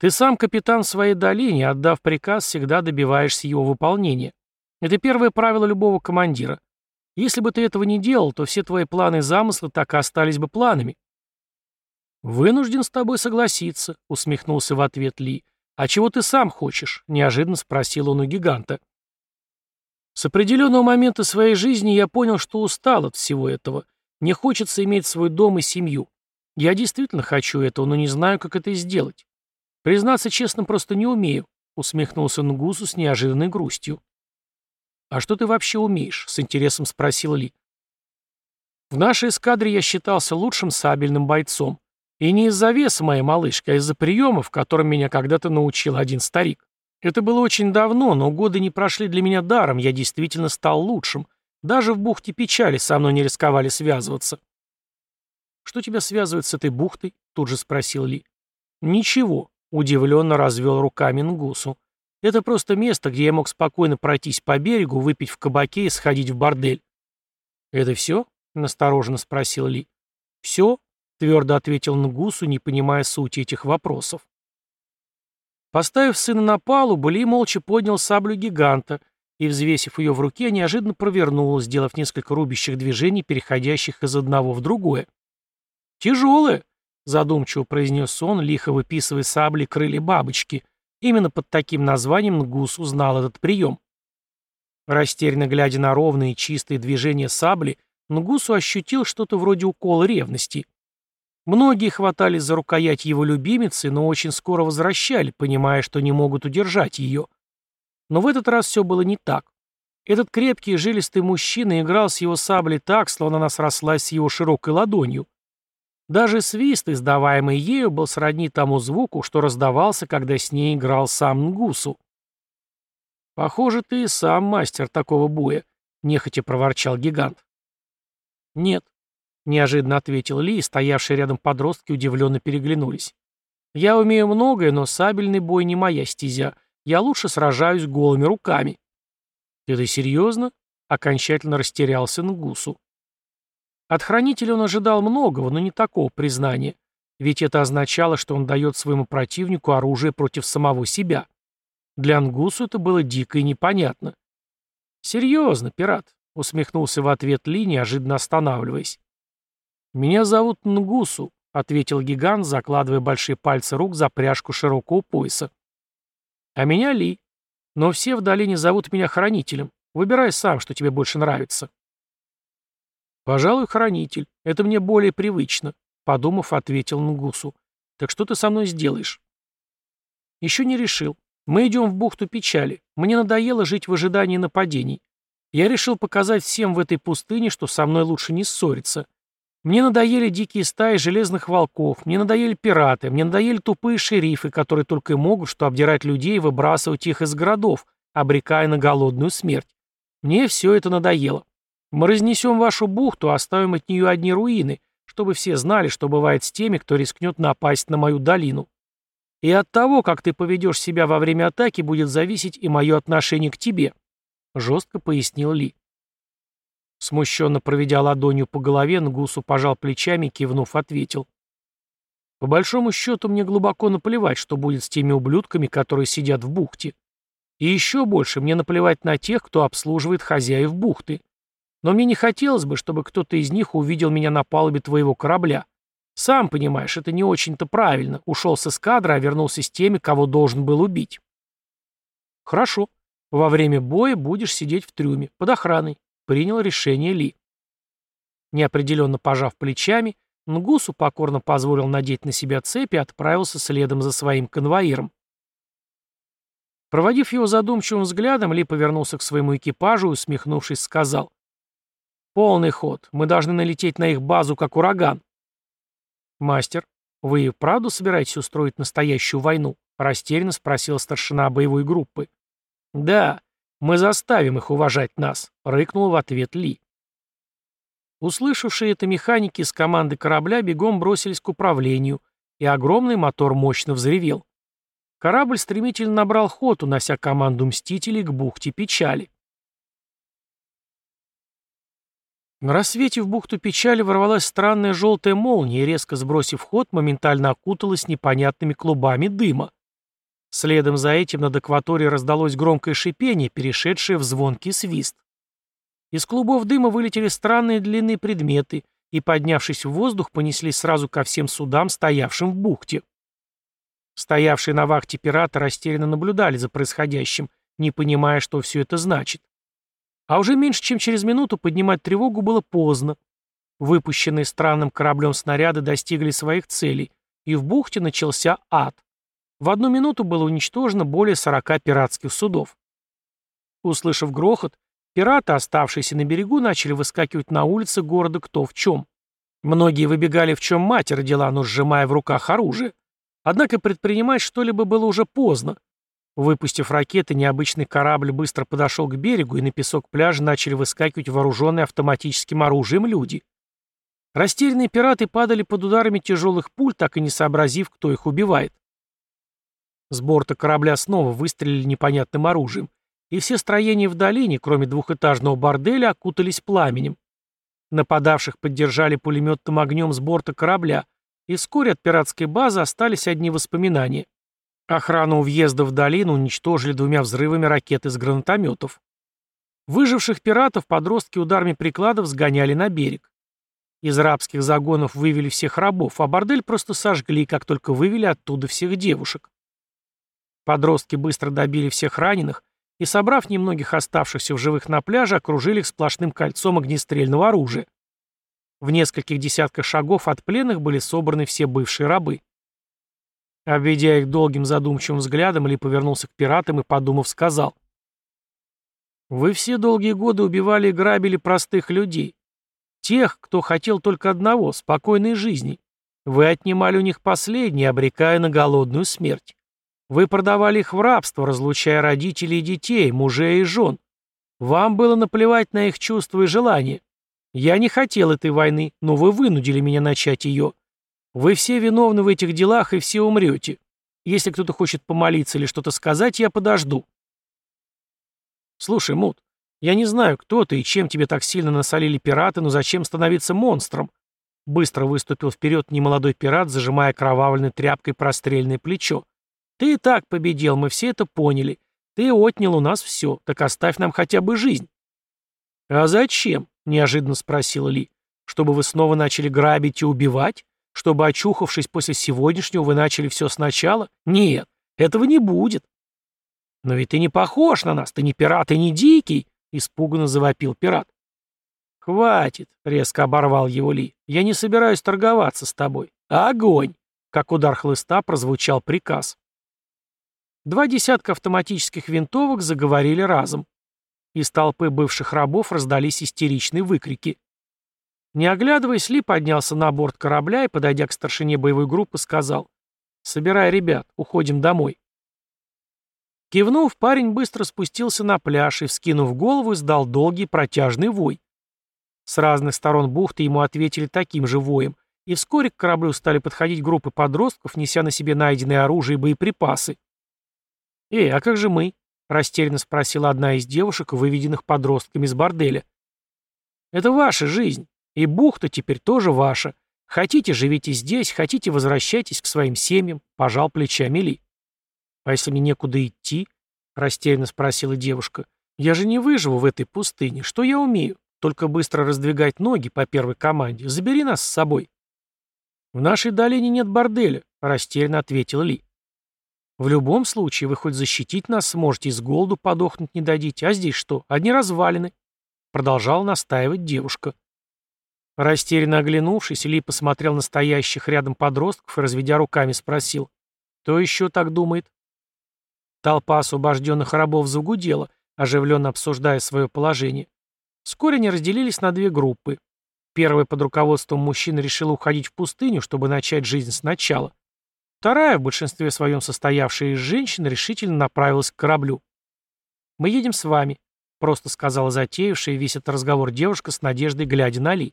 «Ты сам капитан своей долине, отдав приказ, всегда добиваешься его выполнения. Это первое правило любого командира. Если бы ты этого не делал, то все твои планы и замыслы так и остались бы планами. «Вынужден с тобой согласиться», — усмехнулся в ответ Ли. «А чего ты сам хочешь?» — неожиданно спросил он у гиганта. С определенного момента своей жизни я понял, что устал от всего этого. Мне хочется иметь свой дом и семью. Я действительно хочу этого, но не знаю, как это сделать. Признаться честно, просто не умею», — усмехнулся Нгусу с неожиданной грустью. «А что ты вообще умеешь?» — с интересом спросил Ли. «В нашей эскадре я считался лучшим сабельным бойцом. И не из-за веса моей малышки, а из-за приемов, которым меня когда-то научил один старик. Это было очень давно, но годы не прошли для меня даром, я действительно стал лучшим. Даже в бухте печали со мной не рисковали связываться. «Что тебя связывает с этой бухтой?» — тут же спросил Ли. «Ничего», — удивленно развел руками Нгусу. «Это просто место, где я мог спокойно пройтись по берегу, выпить в кабаке и сходить в бордель». «Это все?» — настороженно спросил Ли. «Все?» твердо ответил Нгусу, не понимая сути этих вопросов. Поставив сына на палубу, Ли молча поднял саблю гиганта и, взвесив ее в руке, неожиданно провернул, сделав несколько рубящих движений, переходящих из одного в другое. «Тяжелое», — задумчиво произнес он, лихо выписывая сабли крылья бабочки. Именно под таким названием Нгус узнал этот прием. Растерянно глядя на ровные чистые движения сабли, Нгусу ощутил что-то вроде укола ревности. Многие хватались за рукоять его любимицы, но очень скоро возвращали, понимая, что не могут удержать ее. Но в этот раз все было не так. Этот крепкий и жилистый мужчина играл с его саблей так, словно она срослась с его широкой ладонью. Даже свист, издаваемый ею, был сродни тому звуку, что раздавался, когда с ней играл сам Нгусу. «Похоже, ты сам мастер такого боя», — нехотя проворчал гигант. «Нет, Неожиданно ответил Ли, и стоявшие рядом подростки удивленно переглянулись. «Я умею многое, но сабельный бой не моя стезя. Я лучше сражаюсь голыми руками». «Ты это серьезно?» — окончательно растерялся Нгусу. От хранителя он ожидал многого, но не такого признания. Ведь это означало, что он дает своему противнику оружие против самого себя. Для Нгусу это было дико и непонятно. «Серьезно, пират. усмехнулся в ответ Ли, неожиданно останавливаясь. «Меня зовут Нгусу», — ответил гигант, закладывая большие пальцы рук за пряжку широкого пояса. «А меня Ли. Но все в долине зовут меня Хранителем. Выбирай сам, что тебе больше нравится». «Пожалуй, Хранитель. Это мне более привычно», — подумав, ответил Нгусу. «Так что ты со мной сделаешь?» «Еще не решил. Мы идем в бухту печали. Мне надоело жить в ожидании нападений. Я решил показать всем в этой пустыне, что со мной лучше не ссориться. Мне надоели дикие стаи железных волков, мне надоели пираты, мне надоели тупые шерифы, которые только и могут что обдирать людей и выбрасывать их из городов, обрекая на голодную смерть. Мне все это надоело. Мы разнесем вашу бухту, оставим от нее одни руины, чтобы все знали, что бывает с теми, кто рискнет напасть на мою долину. И от того, как ты поведешь себя во время атаки, будет зависеть и мое отношение к тебе», — жестко пояснил Ли. Смущенно проведя ладонью по голове, Нгусу пожал плечами и, кивнув, ответил. «По большому счету мне глубоко наплевать, что будет с теми ублюдками, которые сидят в бухте. И еще больше мне наплевать на тех, кто обслуживает хозяев бухты. Но мне не хотелось бы, чтобы кто-то из них увидел меня на палубе твоего корабля. Сам понимаешь, это не очень-то правильно. Ушел с эскадры, а вернулся с теми, кого должен был убить». «Хорошо. Во время боя будешь сидеть в трюме, под охраной принял решение Ли. Неопределенно пожав плечами, Нгусу покорно позволил надеть на себя цепи и отправился следом за своим конвоиром. Проводив его задумчивым взглядом, Ли повернулся к своему экипажу и, усмехнувшись, сказал. «Полный ход. Мы должны налететь на их базу, как ураган». «Мастер, вы и правду собираетесь устроить настоящую войну?» — растерянно спросил старшина боевой группы. «Да. «Мы заставим их уважать нас», — рыкнул в ответ Ли. Услышавшие это механики с команды корабля бегом бросились к управлению, и огромный мотор мощно взревел. Корабль стремительно набрал ход, унося команду «Мстителей» к бухте Печали. На рассвете в бухту Печали ворвалась странная желтая молния и, резко сбросив ход, моментально окуталась непонятными клубами дыма. Следом за этим над акваторией раздалось громкое шипение, перешедшее в звонкий свист. Из клубов дыма вылетели странные длинные предметы и, поднявшись в воздух, понеслись сразу ко всем судам, стоявшим в бухте. Стоявшие на вахте пираты растерянно наблюдали за происходящим, не понимая, что все это значит. А уже меньше чем через минуту поднимать тревогу было поздно. Выпущенные странным кораблем снаряды достигли своих целей, и в бухте начался ад. В одну минуту было уничтожено более 40 пиратских судов. Услышав грохот, пираты, оставшиеся на берегу, начали выскакивать на улицы города кто в чем. Многие выбегали в чем мать родила, но сжимая в руках оружие. Однако предпринимать что-либо было уже поздно. Выпустив ракеты, необычный корабль быстро подошел к берегу, и на песок пляжа начали выскакивать вооруженные автоматическим оружием люди. Растерянные пираты падали под ударами тяжелых пуль, так и не сообразив, кто их убивает. С борта корабля снова выстрелили непонятным оружием, и все строения в долине, кроме двухэтажного борделя, окутались пламенем. Нападавших поддержали пулеметным огнем с борта корабля, и вскоре от пиратской базы остались одни воспоминания. Охрану у въезда в долину уничтожили двумя взрывами ракет из гранатометов. Выживших пиратов подростки ударами прикладов сгоняли на берег. Из рабских загонов вывели всех рабов, а бордель просто сожгли, как только вывели оттуда всех девушек. Подростки быстро добили всех раненых и, собрав немногих оставшихся в живых на пляже, окружили их сплошным кольцом огнестрельного оружия. В нескольких десятках шагов от пленных были собраны все бывшие рабы. Обведя их долгим задумчивым взглядом, Ли повернулся к пиратам и, подумав, сказал. «Вы все долгие годы убивали и грабили простых людей. Тех, кто хотел только одного — спокойной жизни. Вы отнимали у них последнее, обрекая на голодную смерть. Вы продавали их в рабство, разлучая родителей и детей, мужей и жен. Вам было наплевать на их чувства и желания. Я не хотел этой войны, но вы вынудили меня начать ее. Вы все виновны в этих делах и все умрете. Если кто-то хочет помолиться или что-то сказать, я подожду. Слушай, Мут, я не знаю, кто ты и чем тебе так сильно насолили пираты, но зачем становиться монстром? Быстро выступил вперед немолодой пират, зажимая кровавленной тряпкой прострельное плечо. Ты и так победил, мы все это поняли. Ты отнял у нас все, так оставь нам хотя бы жизнь. «А зачем?» — неожиданно спросила Ли. «Чтобы вы снова начали грабить и убивать? Чтобы, очухавшись после сегодняшнего, вы начали все сначала? Нет, этого не будет». «Но ведь ты не похож на нас, ты не пират и не дикий», — испуганно завопил пират. «Хватит», — резко оборвал его Ли. «Я не собираюсь торговаться с тобой. Огонь!» Как удар хлыста прозвучал приказ. Два десятка автоматических винтовок заговорили разом. Из толпы бывших рабов раздались истеричные выкрики. Не оглядываясь, Ли поднялся на борт корабля и, подойдя к старшине боевой группы, сказал «Собирай ребят, уходим домой». Кивнув, парень быстро спустился на пляж и, вскинув голову, издал долгий протяжный вой. С разных сторон бухты ему ответили таким же воем, и вскоре к кораблю стали подходить группы подростков, неся на себе найденные оружие и боеприпасы. «Эй, а как же мы?» — растерянно спросила одна из девушек, выведенных подростками из борделя. «Это ваша жизнь, и бухта теперь тоже ваша. Хотите, живите здесь, хотите, возвращайтесь к своим семьям», — пожал плечами Ли. «А если мне некуда идти?» — растерянно спросила девушка. «Я же не выживу в этой пустыне. Что я умею? Только быстро раздвигать ноги по первой команде. Забери нас с собой». «В нашей долине нет борделя», — растерянно ответил Ли. «В любом случае, вы хоть защитить нас сможете, и с голоду подохнуть не дадите. А здесь что, одни развалины?» Продолжала настаивать девушка. Растерянно оглянувшись, Ли посмотрел на стоящих рядом подростков и, разведя руками, спросил. «Кто еще так думает?» Толпа освобожденных рабов загудела, оживленно обсуждая свое положение. Вскоре они разделились на две группы. Первая под руководством мужчин решила уходить в пустыню, чтобы начать жизнь сначала. Вторая, в большинстве своем состоявшая из женщин, решительно направилась к кораблю. «Мы едем с вами», — просто сказала затеявшая весь этот разговор девушка с надеждой, глядя на Ли.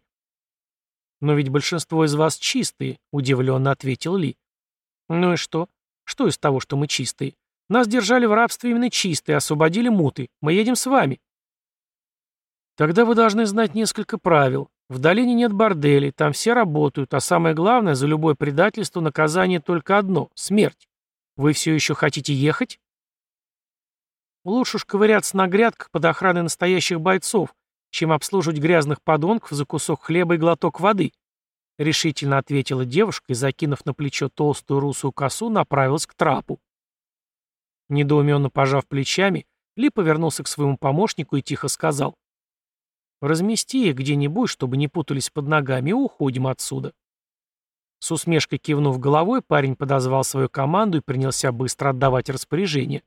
«Но ведь большинство из вас чистые», — удивленно ответил Ли. «Ну и что? Что из того, что мы чистые? Нас держали в рабстве именно чистые, освободили муты. Мы едем с вами». «Тогда вы должны знать несколько правил. В долине нет борделей, там все работают, а самое главное, за любое предательство наказание только одно — смерть. Вы все еще хотите ехать? Лучше уж ковыряться на грядках под охраной настоящих бойцов, чем обслуживать грязных подонков за кусок хлеба и глоток воды, — решительно ответила девушка и, закинув на плечо толстую русую косу, направилась к трапу. Недоуменно пожав плечами, Ли повернулся к своему помощнику и тихо сказал. Размести их где-нибудь, чтобы не путались под ногами, и уходим отсюда. С усмешкой кивнув головой, парень подозвал свою команду и принялся быстро отдавать распоряжение.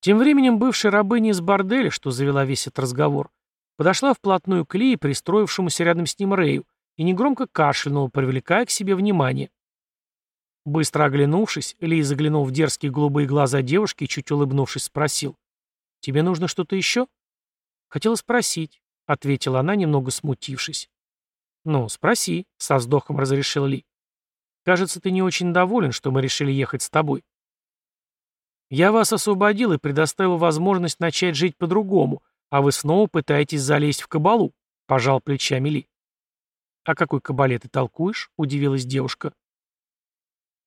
Тем временем бывшая рабыня из борделя, что завела весь этот разговор, подошла вплотную к Ли, пристроившемуся рядом с ним Рэю, и негромко кашлянула, привлекая к себе внимание. Быстро оглянувшись, Ли заглянул в дерзкие голубые глаза девушки и, чуть улыбнувшись, спросил. «Тебе нужно что-то еще?» «Хотела спросить», — ответила она, немного смутившись. «Ну, спроси», — со вздохом разрешил Ли. «Кажется, ты не очень доволен, что мы решили ехать с тобой». «Я вас освободил и предоставил возможность начать жить по-другому, а вы снова пытаетесь залезть в кабалу», — пожал плечами Ли. «О какой кабале ты толкуешь?» — удивилась девушка.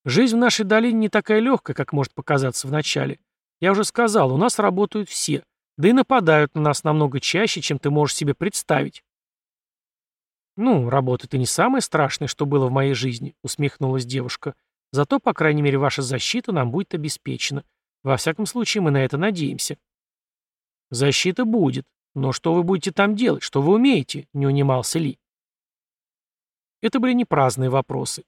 «Жизнь в нашей долине не такая легкая, как может показаться вначале. Я уже сказал, у нас работают все. Да и нападают на нас намного чаще, чем ты можешь себе представить. «Ну, работа-то не самое страшное, что было в моей жизни», — усмехнулась девушка. «Зато, по крайней мере, ваша защита нам будет обеспечена. Во всяком случае, мы на это надеемся». «Защита будет. Но что вы будете там делать? Что вы умеете?» — не унимался Ли. Это были не праздные вопросы.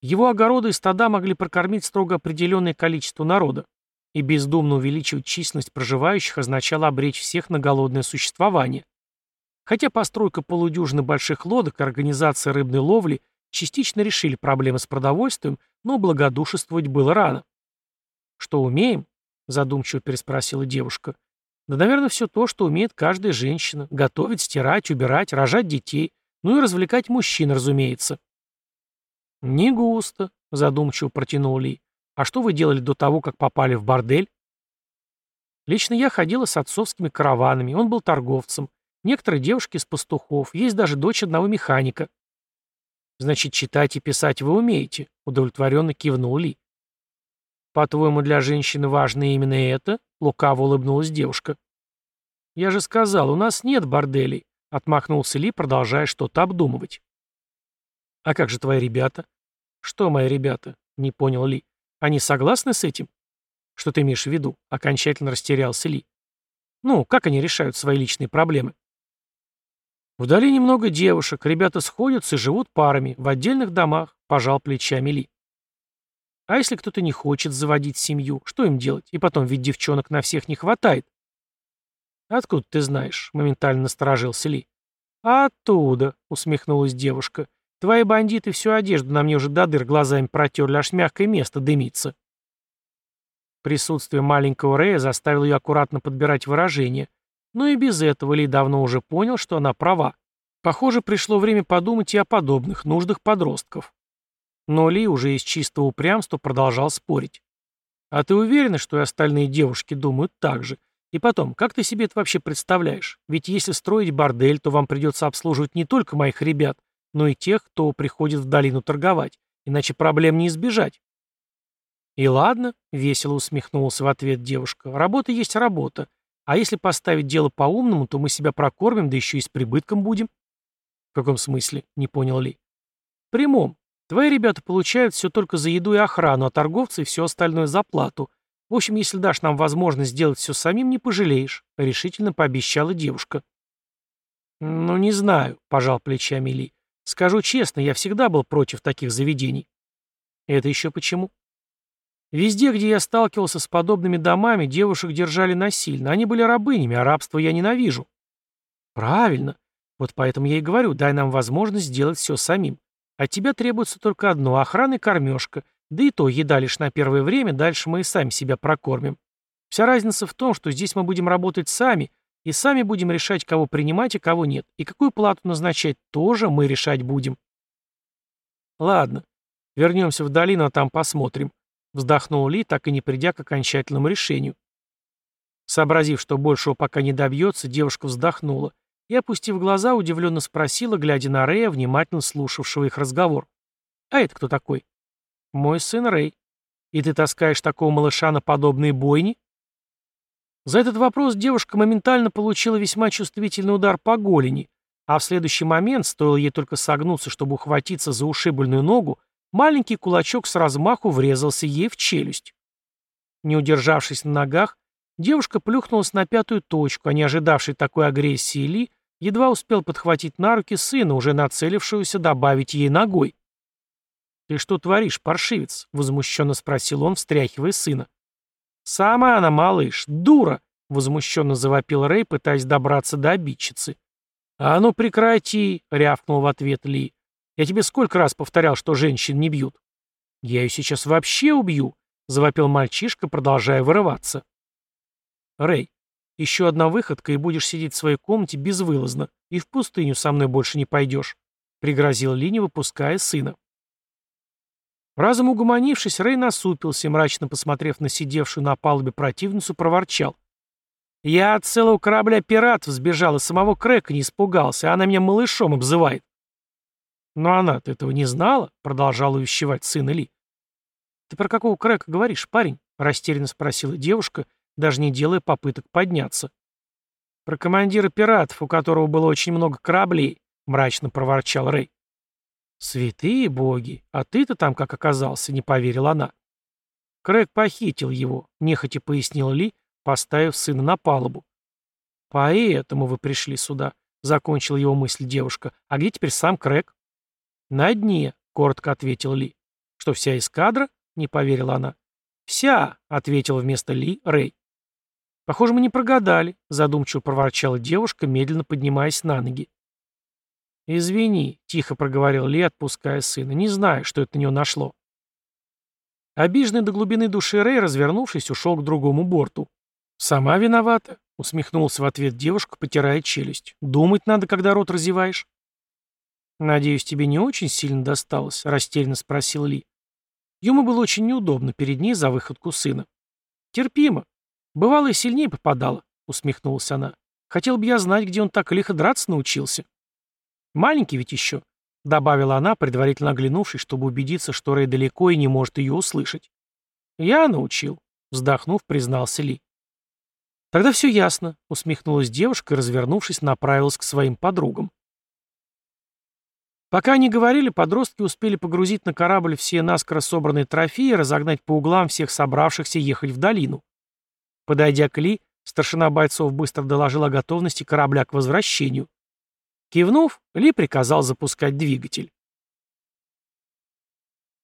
Его огороды и стада могли прокормить строго определенное количество народа и бездумно увеличивать численность проживающих означало обречь всех на голодное существование. Хотя постройка полудюжины больших лодок и организация рыбной ловли частично решили проблемы с продовольствием, но благодушествовать было рано. «Что умеем?» – задумчиво переспросила девушка. «Да, наверное, все то, что умеет каждая женщина. Готовить, стирать, убирать, рожать детей. Ну и развлекать мужчин, разумеется». «Не густо», – задумчиво протянул Ли. А что вы делали до того, как попали в бордель? Лично я ходила с отцовскими караванами, он был торговцем. Некоторые девушки из пастухов, есть даже дочь одного механика. Значит, читать и писать вы умеете, удовлетворенно кивнул Ли. По-твоему, для женщины важно именно это? Лукаво улыбнулась девушка. Я же сказал, у нас нет борделей», — отмахнулся Ли, продолжая что-то обдумывать. «А как же твои ребята?» «Что мои ребята?» — не понял Ли. «Они согласны с этим?» «Что ты имеешь в виду?» — окончательно растерялся Ли. «Ну, как они решают свои личные проблемы?» «Вдали немного девушек, ребята сходятся и живут парами, в отдельных домах», — пожал плечами Ли. «А если кто-то не хочет заводить семью, что им делать? И потом, ведь девчонок на всех не хватает». «Откуда ты знаешь?» — моментально насторожился Ли. «Оттуда», — усмехнулась девушка. «Твои бандиты всю одежду на мне уже до дыр глазами протерли, аж мягкое место дымится». Присутствие маленького Рэя заставило ее аккуратно подбирать выражения. Но и без этого Ли давно уже понял, что она права. Похоже, пришло время подумать и о подобных нуждах подростков. Но Ли уже из чистого упрямства продолжал спорить. «А ты уверена, что и остальные девушки думают так же? И потом, как ты себе это вообще представляешь? Ведь если строить бордель, то вам придется обслуживать не только моих ребят, но и тех, кто приходит в долину торговать, иначе проблем не избежать. И ладно, весело усмехнулся в ответ девушка, работа есть работа, а если поставить дело по-умному, то мы себя прокормим, да еще и с прибытком будем. В каком смысле? Не понял Ли. В прямом. Твои ребята получают все только за еду и охрану, а торговцы все остальное за плату. В общем, если дашь нам возможность сделать все самим, не пожалеешь», — решительно пообещала девушка. «Ну, не знаю», — пожал плечами Ли. «Скажу честно, я всегда был против таких заведений». «Это еще почему?» «Везде, где я сталкивался с подобными домами, девушек держали насильно. Они были рабынями, а рабство я ненавижу». «Правильно. Вот поэтому я и говорю, дай нам возможность сделать все самим. От тебя требуется только одно — охрана и кормежка. Да и то, еда лишь на первое время, дальше мы и сами себя прокормим. Вся разница в том, что здесь мы будем работать сами, и сами будем решать, кого принимать, а кого нет. И какую плату назначать, тоже мы решать будем. Ладно, вернемся в долину, а там посмотрим. Вздохнул Ли, так и не придя к окончательному решению. Сообразив, что большего пока не добьется, девушка вздохнула и, опустив глаза, удивленно спросила, глядя на Рея, внимательно слушавшего их разговор. «А это кто такой?» «Мой сын Рэй. И ты таскаешь такого малыша на подобные бойни?» За этот вопрос девушка моментально получила весьма чувствительный удар по голени, а в следующий момент, стоило ей только согнуться, чтобы ухватиться за ушибленную ногу, маленький кулачок с размаху врезался ей в челюсть. Не удержавшись на ногах, девушка плюхнулась на пятую точку, а не ожидавший такой агрессии Ли, едва успел подхватить на руки сына, уже нацелившегося добавить ей ногой. «Ты что творишь, паршивец?» — возмущенно спросил он, встряхивая сына. «Сама она, малыш, дура!» — возмущенно завопил Рэй, пытаясь добраться до обидчицы. «А ну прекрати!» — рявкнул в ответ Ли. «Я тебе сколько раз повторял, что женщин не бьют?» «Я ее сейчас вообще убью!» — завопил мальчишка, продолжая вырываться. «Рэй, еще одна выходка, и будешь сидеть в своей комнате безвылазно, и в пустыню со мной больше не пойдешь», — пригрозил Ли, не выпуская сына. Разом угомонившись, Рэй насупился мрачно посмотрев на сидевшую на палубе противницу, проворчал. «Я от целого корабля пиратов сбежал и самого Крэка не испугался, а она меня малышом обзывает». «Но она-то этого не знала», — продолжал увещевать сын Ли. «Ты про какого Крэка говоришь, парень?» — растерянно спросила девушка, даже не делая попыток подняться. «Про командира пиратов, у которого было очень много кораблей», — мрачно проворчал Рэй. «Святые боги! А ты-то там как оказался?» — не поверила она. Крэг похитил его, нехотя пояснил Ли, поставив сына на палубу. «Поэтому вы пришли сюда», — закончила его мысль девушка. «А где теперь сам Крэг?» «На дне», — коротко ответил Ли. «Что, вся эскадра?» — не поверила она. «Вся», — ответил вместо Ли Рэй. «Похоже, мы не прогадали», — задумчиво проворчала девушка, медленно поднимаясь на ноги. «Извини», — тихо проговорил Ли, отпуская сына, — «не знаю, что это на него нашло». Обиженный до глубины души Рэй, развернувшись, ушел к другому борту. «Сама виновата», — усмехнулся в ответ девушка, потирая челюсть. «Думать надо, когда рот разеваешь». «Надеюсь, тебе не очень сильно досталось?» — растерянно спросил Ли. Ему было очень неудобно перед ней за выходку сына. «Терпимо. Бывало и сильнее попадало», — усмехнулась она. «Хотел бы я знать, где он так лихо драться научился». «Маленький ведь еще», — добавила она, предварительно оглянувшись, чтобы убедиться, что Рэй далеко и не может ее услышать. «Я научил», — вздохнув, признался Ли. Тогда все ясно, усмехнулась девушка и, развернувшись, направилась к своим подругам. Пока они говорили, подростки успели погрузить на корабль все наскоро собранные трофеи и разогнать по углам всех собравшихся ехать в долину. Подойдя к Ли, старшина бойцов быстро доложил о готовности корабля к возвращению. Кивнув, Ли приказал запускать двигатель.